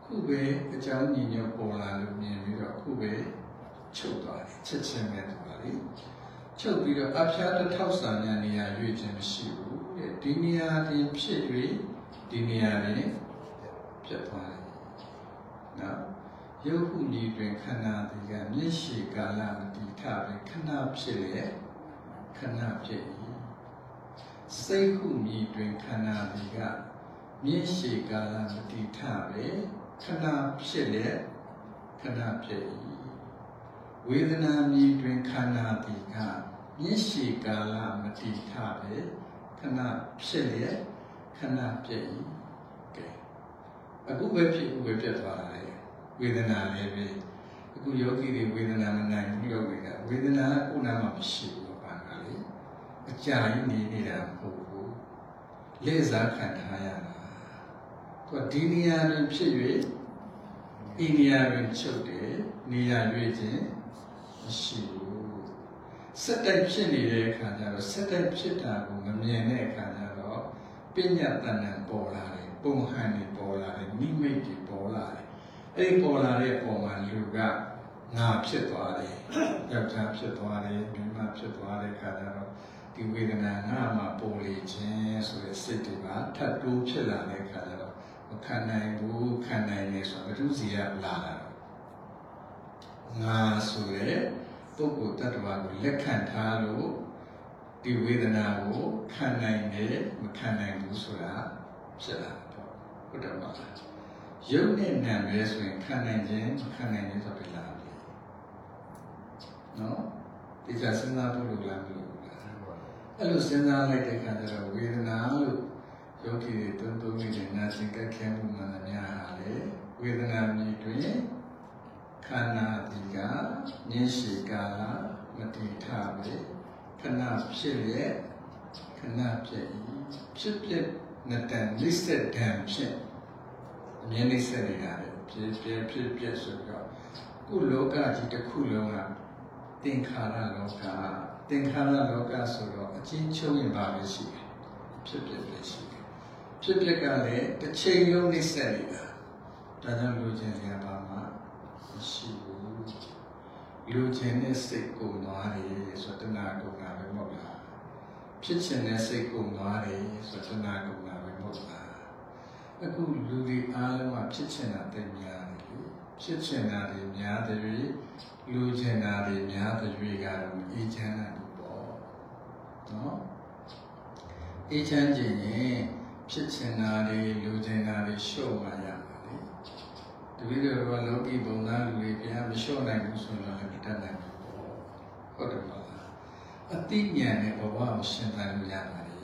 ခုပဲအကြောင်းညီညွတ်ပေါ်လာလို့မြင်ပြီးတော့ခုပဲ ချုပ်သွားတယ်ချက်ချင်းပဲသွားလေချုပ်ပြီးတော့အဖျားတစ်ထောက်ဆံညာနေရာရွေးခြင်းမရှိဘူးတဲ့ဒီနေရာတင်ဖြစ်၍ဒီနေရာတင်ဖြစ်သွားတယ်နော်ယုတ်ခုညီတွင်ခန္ဓာဒီကမျက်ရှိကာလမတိထပဲခဏဖြစ်လေခဏဖြစ်၏စိတ်ခုညီတွင်ခန္ဓာဒီကမျက်ရှိကာလမတိထပဲခဏဖြစ်လေခဏဖြစ်၏ ဝေဒနာမြည်တွင်ခန္ဓာဒီကမျက်ရှိကာလမတိထပဲခဏဖြစ်လေခဏဖြစ်၏ကဲအခုပဲဖြစ်အခုပဲပြတ်သွားတာလေဝေဒနာလည်းပဲအခုယောဂီတွေဝေဒနာမနိုင်ဘူးလို့ဝေဒနာဝေဒနာကကိုယ်နာမှာမရှိဘူးဘာကလေအကြာကြီးနေနေတာမဟုတ်ဘူးလက်စားခံထားရတာသူကဒီနေရာတွင်ဖြစ်၍ဤနေရာတွင်ချုပ်တယ်နေရာရွေးခြင်း မရှိဘူးစက်တိုက်ဖြစ်နေတဲ့အခါကျတော့စက်တိုက်ဖြစ်တာကိုမမြင်တဲ့အခါကျတော့ပညာတဏ္ဍပေါ်လာတယ်ပုံဟန်တွေပေါ်လာတယ်နိမိတ်တွေပေါ်လာတယ်အဲ့ဒီပေါ်လာတဲ့ပုံမှာလူကငါဖြစ်သွားတယ်ယောက်ျားဖြစ်သွားတယ်မိန်းမဖြစ်သွားတဲ့ခါကျတော့ဒီဝေဒနာငါမှပေါ်လေခြင်းဆိုတဲ့စိတ်တွေကထပ်တိုးဖြစ်လာတဲ့ခါကျတော့မခံနိုင်ဘူးခံနိုင်နေဆိုတော့ဘုသူစီကလာတာ ငါဆိုတဲ့ပုဂ္ဂိုလ်တ attva ကိုလက်ခံထားလို့ဒီဝေဒနာကိုခံနိုင်တယ်မခံနိုင်ဘူးဆိုတာဖြစ်လာပေါ့ဟုတ်တယ်မလားရုပ်နဲ့နာမ်ပဲဆိုရင်ခံနိုင်ခြင်းမခံနိုင်ခြင်းဆိုဖြစ်လာတယ်နော်ဒီကစဉ်းစားဖို့လိုလားမလို့လားအဲ့လိုစဉ်းစားလိုက်တဲ့အခါကျတော့ဝေဒနာလို့ယောဂီတွေတုံးတုံးနေတဲ့နာရှင်ကခဲမှုမှန်သမျှဟာလေဝေဒနာမြည်တွင် ခန္ဓာဒီကညရှိကာလမတိထပဲခဏဖြစ်ရဲ့ခဏဖြစ်ဤဖြစ်ဖြစ်နှစ်တန် listed down ဖြစ်အမြဲနှိမ့်ဆက်နေတာလေဖြစ်ဖြစ်ဖြစ်ဖြစ်ဆိုတော့ခုလောကကြီးတစ်ခုလုံးကသင်္ခါရလောကသင်္ခါရလောကဆိုတော့အချင်းချုပ်ရင်ပါပဲရှိတယ်ဖြစ်ဖြစ်ပဲရှိတယ်ဖြစ်ဖြစ်ကလည်းတစ်ချိန်လုံးနှိမ့်ဆက်နေတာဒါကြောင့်လူချင်းစရာပါ မှမရှိဘူးလူချင်းနဲ့စိတ်ကိုသွားတယ်ဆိုတော့တဏှာကုန်တာပဲမဟုတ်လားဖြစ်ချင်တဲ့စိတ်ကိုသွားတယ်ဆိုတော့တဏှာကုန်တာပဲမဟုတ်လားအခုလူတွေအားလုံးကဖြစ်ချင်တာတည်းများတယ်လေဖြစ်ချင်တာတွေများတယ်လူချင်တာတွေများတယ်ကတော့မအေးချမ်းတာဘူးပေါ့နော်အေးချမ်းခြင်းရင်ဖြစ်ချင်တာတွေလူချင်တာတွေရှုံ့မှရမှာလေ တပည့်တော်ကလောကီဘုံသားလူတွေပြန်မရှုံ့နိုင်ဘူးဆိုတော့လည်းမတတ်နိုင်ဘူးပေါ့ဟုတ်တယ်မလားအတိညာနဲ့ဘဝကိုရှင်းသန်လို့ရပါတယ်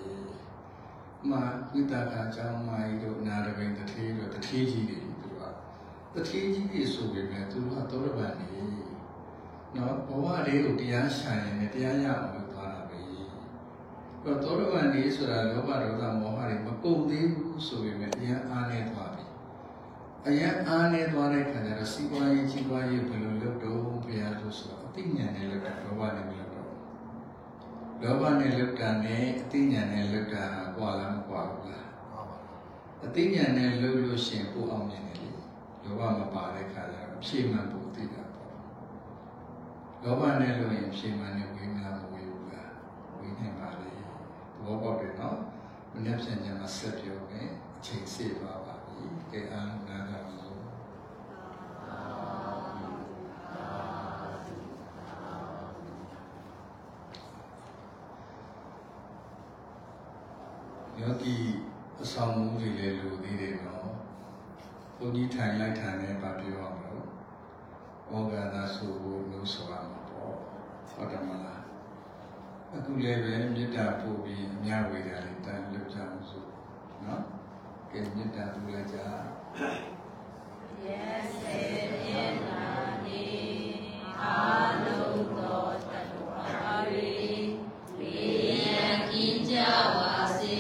မာဝိတာကအကြောင်းမာကြီးတို့နာရဘိန်တထေးတို့တထေးကြီးတွေသူကတထေးကြီးတွေဆိုပေမဲ့သူတို့ကသောရပန်နေနော်ဘဝလေးကိုတရားရှာရင်လည်းတရားရအောင်လုပ်သွားတာပဲတော့သောရပန်နေဆိုတာလောဘဒေါသမောဟတွေမကုန်သေးဘူးဆိုပေမဲ့တရားအားနေသွား ပြီအယံအားနေသွားတဲ့ခါကျတော့စီးပွားရေးကြီးပွားရေးဘယ်လိုလုပ်တော့ဘုရားလို့ဆိုတော့အသိဉာဏ်နဲ့လုပ်တာလောဘနဲ့မလုပ်တော့လောဘနဲ့လုပ်တာနဲ့အသိဉာဏ်နဲ့လုပ်တာဟာကွာလားမကွာဘူးလားအသိဉာဏ်နဲ့လုပ်လို့ရှိရင်ပိုအောင်မြင်တယ်လေလောဘမပါတဲ့ခါကျတော့ဖြေမှန်ဖို့သိတာပေါ့လောဘနဲ့လုပ်ရင်ဖြေမှန်နဲ့ဝိညာဉ်မဝေဘူးလားဝိညာဉ်ပါလေဘောပေါက်တယ်နော်မနေ့ပြန်ညမှာဆက်ပြောမယ်အချိန်စေပါပါ ပြီကဲအားလုံးနားကြပါစို့ယောဂီအဆောင်မှုတွေလည်းလူသေးတယ်နော်ဘုန်းကြီးထိုင်လိုက်ထိုင်နေပါပြောအောင်လို့ဩဃာသာဆိုဖို့လို့ဆိုရမှာပေါ့ဟုတ်တယ်မလားအခုလည်းပဲမေတ္တာပို့ပြီးအများဝေတာလေးတန်လုပ်ကြအောင်ဆိုနော် ကဲမေတ္တာပို့လိုက်ကြ Yes, it is not အာလုံးသောတတ္တဝါတွေဝိယံကင်းကြပါစေ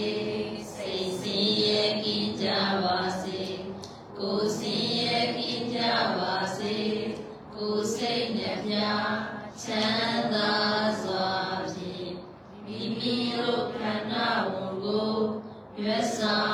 စိတ်ဆင်းရဲကင်းကြပါစေကိုယ်ဆင်းရဲကင်းကြပါစေကိုယ်စိတ်နှပြချမ်းသာစွာဖြင့်မိမိတို့ခန္ဓာဝန်ကိုရွတ်ဆောင်နိုင်